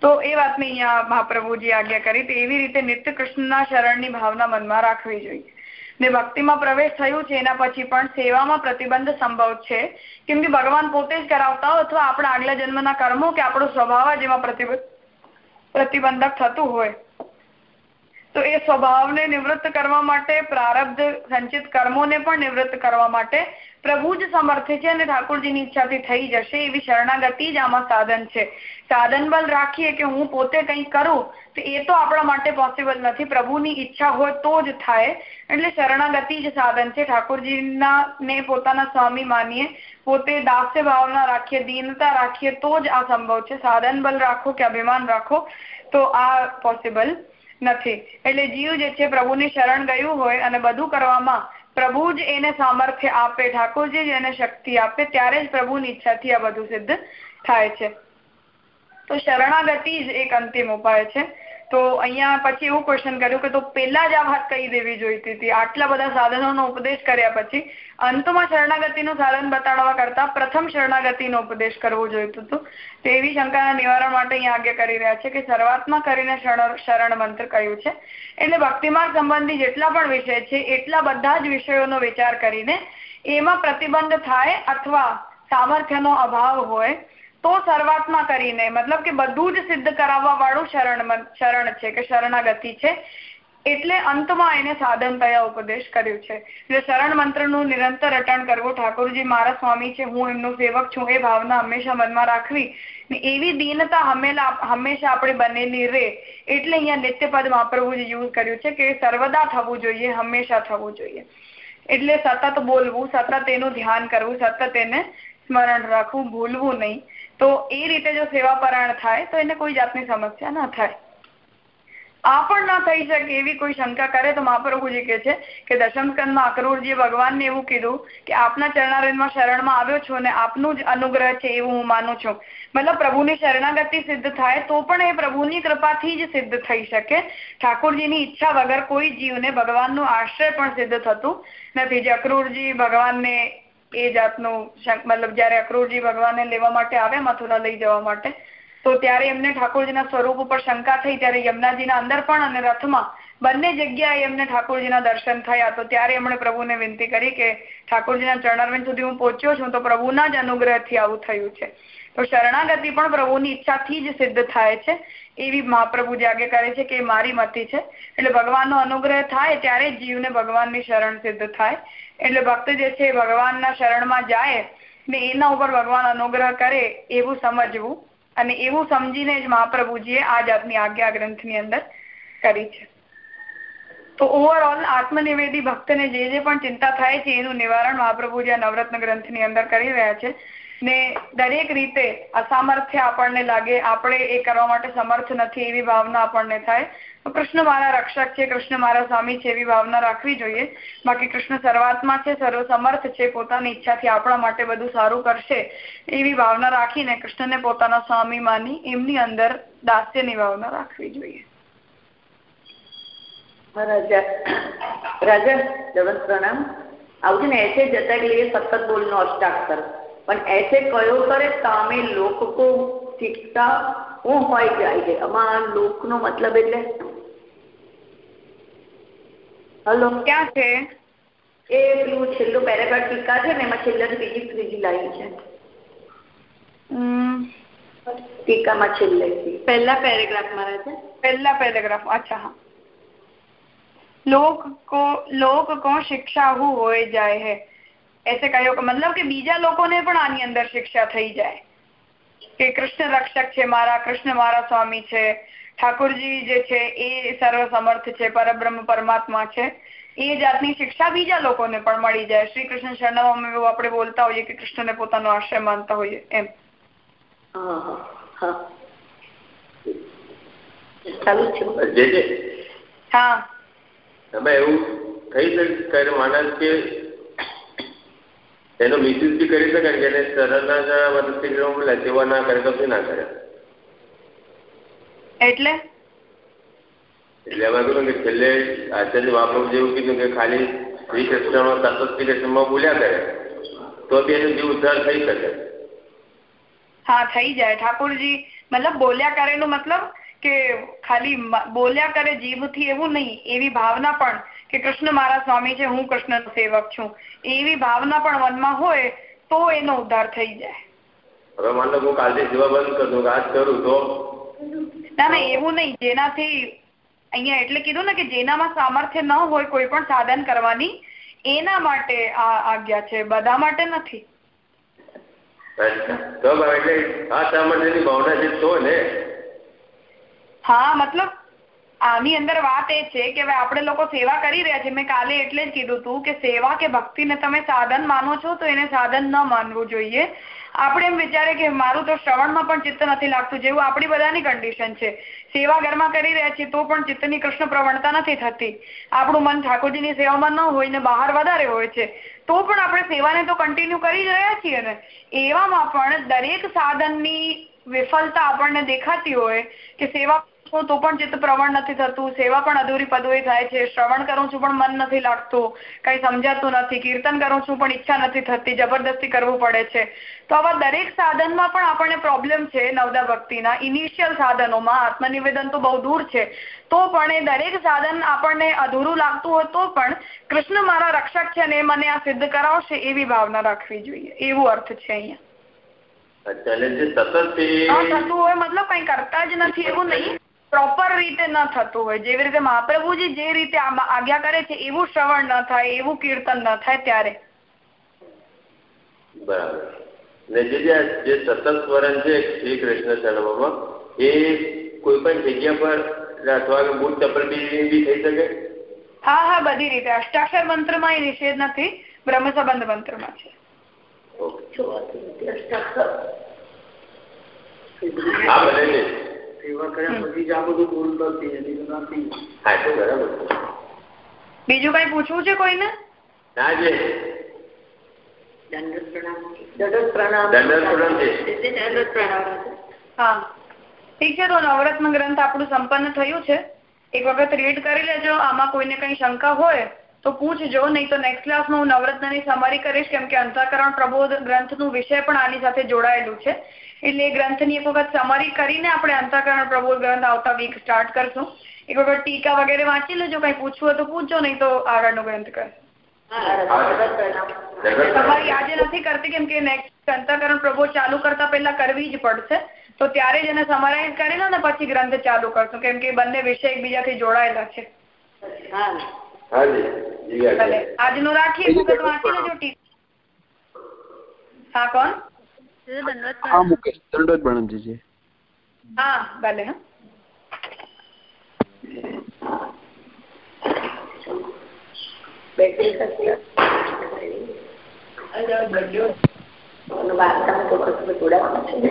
તો એ વાતની અહીંયા મહાપ્રભુજી આજ્ઞા કરી તો એવી રીતે નિત્ય શરણની ભાવના મનમાં રાખવી જોઈએ. ને ભક્તિમાં પ્રવેશ થયું છે, એના પછી પણ સેવામાં પ્રતિબંધ સંભવ છે. કેમ કે ભગવાન પોતે જ કરાવતા હોય અથવા આપણા આગલા જન્મના કર્મો કે આપણો સ્વભાવ જેમાં પ્રતિબંધક થતું હોય. તો એ સ્વભાવને નિવૃત્ત કરવા માટે, પ્રારબ્ધ સંચિત કર્મોને પણ નિવૃત્ત કરવા માટે પ્રભુ જ સમર્થ છે અને ઠાકોરજીની ઈચ્છાથી થઈ જશે એવી શરણાગતિ જ આમાં સાધન છે. સાધન બલ રાખીએ કે હું પોતે કંઈ કરું, તો એ તો આપણા માટે પોસિબલ નથી. પ્રભુની ઈચ્છા હોય તો જ થાય. એટલે શરણાગતિ જ સાધન છે. ઠાકોરજીના ને પોતાના સ્વામી માનીએ, પોતે દાસ્ય ભાવના રાખીએ, દીનતા રાખીએ, તો જ આ સંભવ છે. સાધન બલ રાખો કે અભિમાન રાખો, તો આ પોસિબલ નથી. એટલે જીવ જે છે પ્રભુની શરણ ગયું હોય અને બધું કરવામાં પ્રભુ જ એને સામર્થ્ય આપે, ઠાકોરજી એને શક્તિ આપે, ત્યારે જ પ્રભુની ઈચ્છાથી આ બધું સિદ્ધ થાય છે. તો શરણાગતિ જ એક અંતિમ ઉપાય છે. તો અહીંયા પછી એવું ક્વેશ્ચન કર્યું કે તો પેલા જ આ વાત કહી દેવી જોઈતી હતી. આટલા બધા સાધનોનો ઉપદેશ કર્યા પછી અંતમાં શરણાગતિનું સાધન બતાડવા કરતા પ્રથમ શરણાગતિનો ઉપદેશ કરવો જોઈતું હતું. તો એવી શંકાના નિવારણ માટે અહીંયા આગે કરી રહ્યા છે કે શરૂઆતમાં કરીને શરણ મંત્ર કહ્યું છે? એટલે ભક્તિમાર્ગ સંબંધી જેટલા પણ વિષય છે, એટલા બધા જ વિષયોનો વિચાર કરીને એમાં પ્રતિબંધ થાય અથવા સામર્થ્યનો અભાવ હોય તો શરૂઆતમાં કરીને, મતલબ કે બધું જ સિદ્ધ કરાવવા વાળું શરણ શરણ છે કે શરણાગતિ છે, એટલે અંતમાં એને સાધન તયા ઉપદેશ કર્યું છે. એટલે શરણ મંત્રનું નિરંતર રટણ કરવું, ઠાકોરજી મારા સ્વામી છે, હું એમનો સેવક છું, એ ભાવના હંમેશા મનમાં રાખવી. ને એવી દીનતા હંમેશા આપણે બનેલી રે, એટલે અહીંયા નિત્યપદ મહાપ્રભુજી યુઝ કર્યું છે કે સર્વદા થવું જોઈએ, હંમેશા થવું જોઈએ. એટલે સતત બોલવું, સતત એનું ધ્યાન કરવું, સતત એને સ્મરણ રાખવું, ભૂલવું નહીં. તો એ રીતે જો સેવાપરાયણ થાય, તો એને કોઈ જાતની સમસ્યા ન થાય. આ પણ ના થઈ શકે એવી કોઈ શંકા કરે તો મહાપ્રભુજી કે છે કે દશમ સ્કંદમાં અક્રૂરજીએ ભગવાનને એવું કીધું કે આપના ચરણારવિંદમાં શરણમાં આવ્યો છું અને આપનું જ અનુગ્રહ છે એવું હું માનું છું. મતલબ પ્રભુની શરણાગતિ સિદ્ધ થાય તો પણ એ પ્રભુની કૃપાથી જ સિદ્ધ થઈ શકે. ઠાકોરજીની ઈચ્છા વગર કોઈ જીવને ભગવાનનું આશ્રય પણ સિદ્ધ થતું નથી. જે અક્રૂરજી ભગવાનને એ જાતનું મતલબ જયારે અક્રૂરજી ભગવાનને લેવા માટે આવે, મથુરા લઈ જવા માટે, તો ત્યારે એમને ઠાકોરજીના સ્વરૂપ ઉપર શંકા થઈ ત્યારે યમુનાજીના અંદર પણ અને રથમાં બંને જગ્યાએ એમને ઠાકોરજીના દર્શન થયા. તો ત્યારે એમણે પ્રભુને વિનંતી કરી કે, ઠાકોરજીના ચરણારવિંદ સુધી હું પહોંચ્યો છું, તો પ્રભુના જ અનુગ્રહથી આવું થયું છે. તો શરણાગતિ પણ પ્રભુની ઈચ્છાથી જ સિદ્ધ થાય છે. એવી મહાપ્રભુ જાગે કરે છે કે મારી મતી છે. એટલે ભગવાનનો અનુગ્રહ થાય ત્યારે જીવને ભગવાનની શરણ સિદ્ધ થાય. એટલે ભક્ત જે છે ભગવાનના શરણમાં જાય ને એના ઉપર ભગવાન અનુગ્રહ કરે એવું સમજવું અને એવું સમજીને જ મહાપ્રભુજીએ આ જાતની આજ્ઞા ગ્રંથની અંદર કરી છે. તો ઓવરઓલ આત્મનિવેદી ભક્તને જે જે પણ ચિંતા થાય છે એનું નિવારણ મહાપ્રભુજી આ નવરત્ન ગ્રંથની અંદર કરી રહ્યા છે. ને દરેક રીતે અસામર્થ્ય આપણને લાગે, આપણે એ કરવા માટે સમર્થ નથી એવી ભાવના આપણને થાય. કૃષ્ણ મારા રક્ષક છે, કૃષ્ણ મારા સ્વામી છે એવી ભાવના રાખવી જોઈએ. બાકી કૃષ્ણ સર્વાત્મા છે, સર્વ સમર્થ છે, પોતાની ઈચ્છાથી આપણા માટે બધું સારું કરશે એવી ભાવના રાખીને કૃષ્ણને પોતાના સ્વામી માની એમની અંદર દાસ્યની ભાવના રાખવી જોઈએ. રાજા રાજા, જગત પ્રણામ. આવજો ને ऐसे જતા કે સતત બોલનો અષ્ટાક્ષર. ऐसे क्यों करे तामे लोक को शीखता हूँ हो जाए अमार लोक नो मतलब एट हेलो क्या छेलो पेरेग्राफ टीका है छेलो बीज तीज लाई है टीका में छेले पहला पेरेग्राफ मारा है पहला पेरेग्राफ अच्छा हाँ लोक को लोक को शिक्षा हो जाए है એસે કહ્યો કે મતલબ કે બીજા લોકોને પણ આની અંદર શિક્ષા થઈ જાય કે કૃષ્ણ રક્ષક છે મારા કૃષ્ણ મારા સ્વામી છે ઠાકોરજી જે છે એ સર્વ સમર્થ છે પરબ્રહ્મ પરમાત્મા છે એ જાતની શિક્ષા બીજા લોકોને પણ મળી જાય શ્રી કૃષ્ણ શરણમાં એવું આપણે બોલતા હોઈએ કે કૃષ્ણને પોતાનો આશ્રય માનતા હોઈએ એમ। હા એમાં એવું થઈ શકે માણસ કે એનો મિસયુઝ બી કરી શકાય કે એને સરળતાના મદદથી સેવા ના કરે તો ના કરે? એટલે? એટલે એમાં કહ્યું કે છેલ્લે આચાર્ય મહાપ્રભુ જેવું કીધું કે ખાલી શ્રી કૃષ્ણ સતત શ્રી કૃષ્ણમાં બોલ્યા કરે તો બી એનો જીવ ઉદ્ધાર થઈ શકે. હા થઈ જાય. ઠાકોરજી મતલબ બોલ્યા કરે નો મતલબ કે ખાલી બોલ્યા કરે જીભથી એવું નહીં એવી ભાવના પણ કે કૃષ્ણ મારા સ્વામી છે હું કૃષ્ણ સેવક છું. એવી ભાવના પણ મનમાં હોય તો એનો ઉદ્ધાર થઈ જાય. હવે માનો હું કાલથી સેવા બંધ કરું આજ કરું તો? ના ના એવું નહીં. જેનાથી અહીંયા એટલે કીધું ને કે જેનામાં સામર્થ્ય ન હોય કોઈ પણ સાધન કરવાની એના માટે આ આજ્ઞા છે. બધા માટે નથી. હા મતલબ આની અંદર વાત એ છે કે હવે આપણે લોકો સેવા કરી રહ્યા છીએ મેં કાલે એટલે જ કીધું હતું કે સેવા કે ભક્તિને તમે સાધન માનો છો તો એને સાધન ન માનવું જોઈએ. આપણે એમ વિચારે કે મારું તો શ્રવણમાં પણ ચિત્ત નથી લાગતું જેવું આપણી બધાની કન્ડિશન છે. સેવા ઘરમાં કરી રહ્યા છીએ તો પણ ચિત્તની કૃષ્ણ પ્રવણતા નથી થતી. આપણું મન ઠાકોરજીની સેવામાં ન હોય ને બહાર વધારે હોય છે. તો પણ આપણે સેવાને તો કન્ટિન્યુ કરી રહ્યા છીએ ને. એવામાં પણ દરેક સાધનની વિફલતા આપણને દેખાતી હોય કે સેવા છું તો પણ ચિત્ત પ્રવણ નથી થતું સેવા પણ અધૂરી પદવી થાય છે શ્રવણ કરું છું પણ મન નથી લાગતું કંઈ સમજાતું નથી કીર્તન કરું છું પણ ઈચ્છા નથી થતી જબરદસ્તી કરવું પડે છે. તો આવા દરેક સાધનમાં પણ આપણને પ્રોબ્લેમ છે નવદા ભક્તિના. ઇનિશિયલ સાધનોમાં આત્મનિવેદન તો બહુ દૂર છે. તો પણ એ દરેક સાધન આપણને અધૂરું લાગતું હોય તો પણ કૃષ્ણ મારા રક્ષક છે અને મને આ સિદ્ધ કરાવશે એવી ભાવના રાખવી જોઈએ. એવો અર્થ છે અહીંયા. થતું હોય મતલબ કઈ કરતા જ નથી એવું નહીં. પ્રોપર રીતે ન થતું હોય જેવી રીતે મહાપ્રભુજી જે રીતે આજ્ઞા કરે છે એવું શ્રવણ ન થાય એવું કીર્તન ન થાય ત્યારે. બરાબર. ને જે જે સતત સ્મરણ છે શ્રી કૃષ્ણ ચરણોમાં એ કોઈ પણ જગ્યા પર અથવા બુટ ચપ્પલ બી થઈ શકે? હા હા બધી રીતે. અષ્ટાક્ષર મંત્રમાં એ નિષેધ નથી બ્રહ્મ સંબંધ મંત્રમાં છે. ઓકે. ભલે અષ્ટાક્ષર આ બોલતો બીજું કઈ પૂછવું છે કોઈને? ના ઠીક છે તો નવરત્ન ગ્રંથ આપણું સંપન્ન થયું છે. એક વખત રીડ કરી લેજો. આમાં કોઈને કઈ શંકા હોય તો પૂછજો. નહીં તો નેક્સ્ટ ક્લાસમાં હું નવરત્નની સમારી કરીશ કેમ કે અંતઃકરણ પ્રબોધ ગ્રંથનું વિષય પણ આની સાથે જોડાયેલું છે. એટલે એ ગ્રંથની એક વખત સમરી કરીને આપણે અંતઃકરણ પ્રબોધ ગ્રંથ આવતા વીક સ્ટાર્ટ કરશું. એક વખત ટીકા વગેરે વાંચી લેજો કઈ પૂછવું હોય તો પૂછજો નહીં તો આગળનો ગ્રંથ કર. તમારી આજે નથી કરતી કેમ કે નેક્સ્ટ અંતઃકરણ પ્રબોધ ચાલુ કરતા પહેલા કરવી જ પડશે. તો ત્યારે જ એને સમરાઈઝ કરી લો ને પછી ગ્રંથ ચાલુ કરશું. કેમ કે બંને વિષય એકબીજાથી જોડાયેલા છે. આજનું રાખીએ વખત વાંચી લેજો હા કોણ? હા મુકેશ દંડોત પ્રણમજી હા ભલે હા. બેટરી બાંધકામ તો જોડાવાનું છે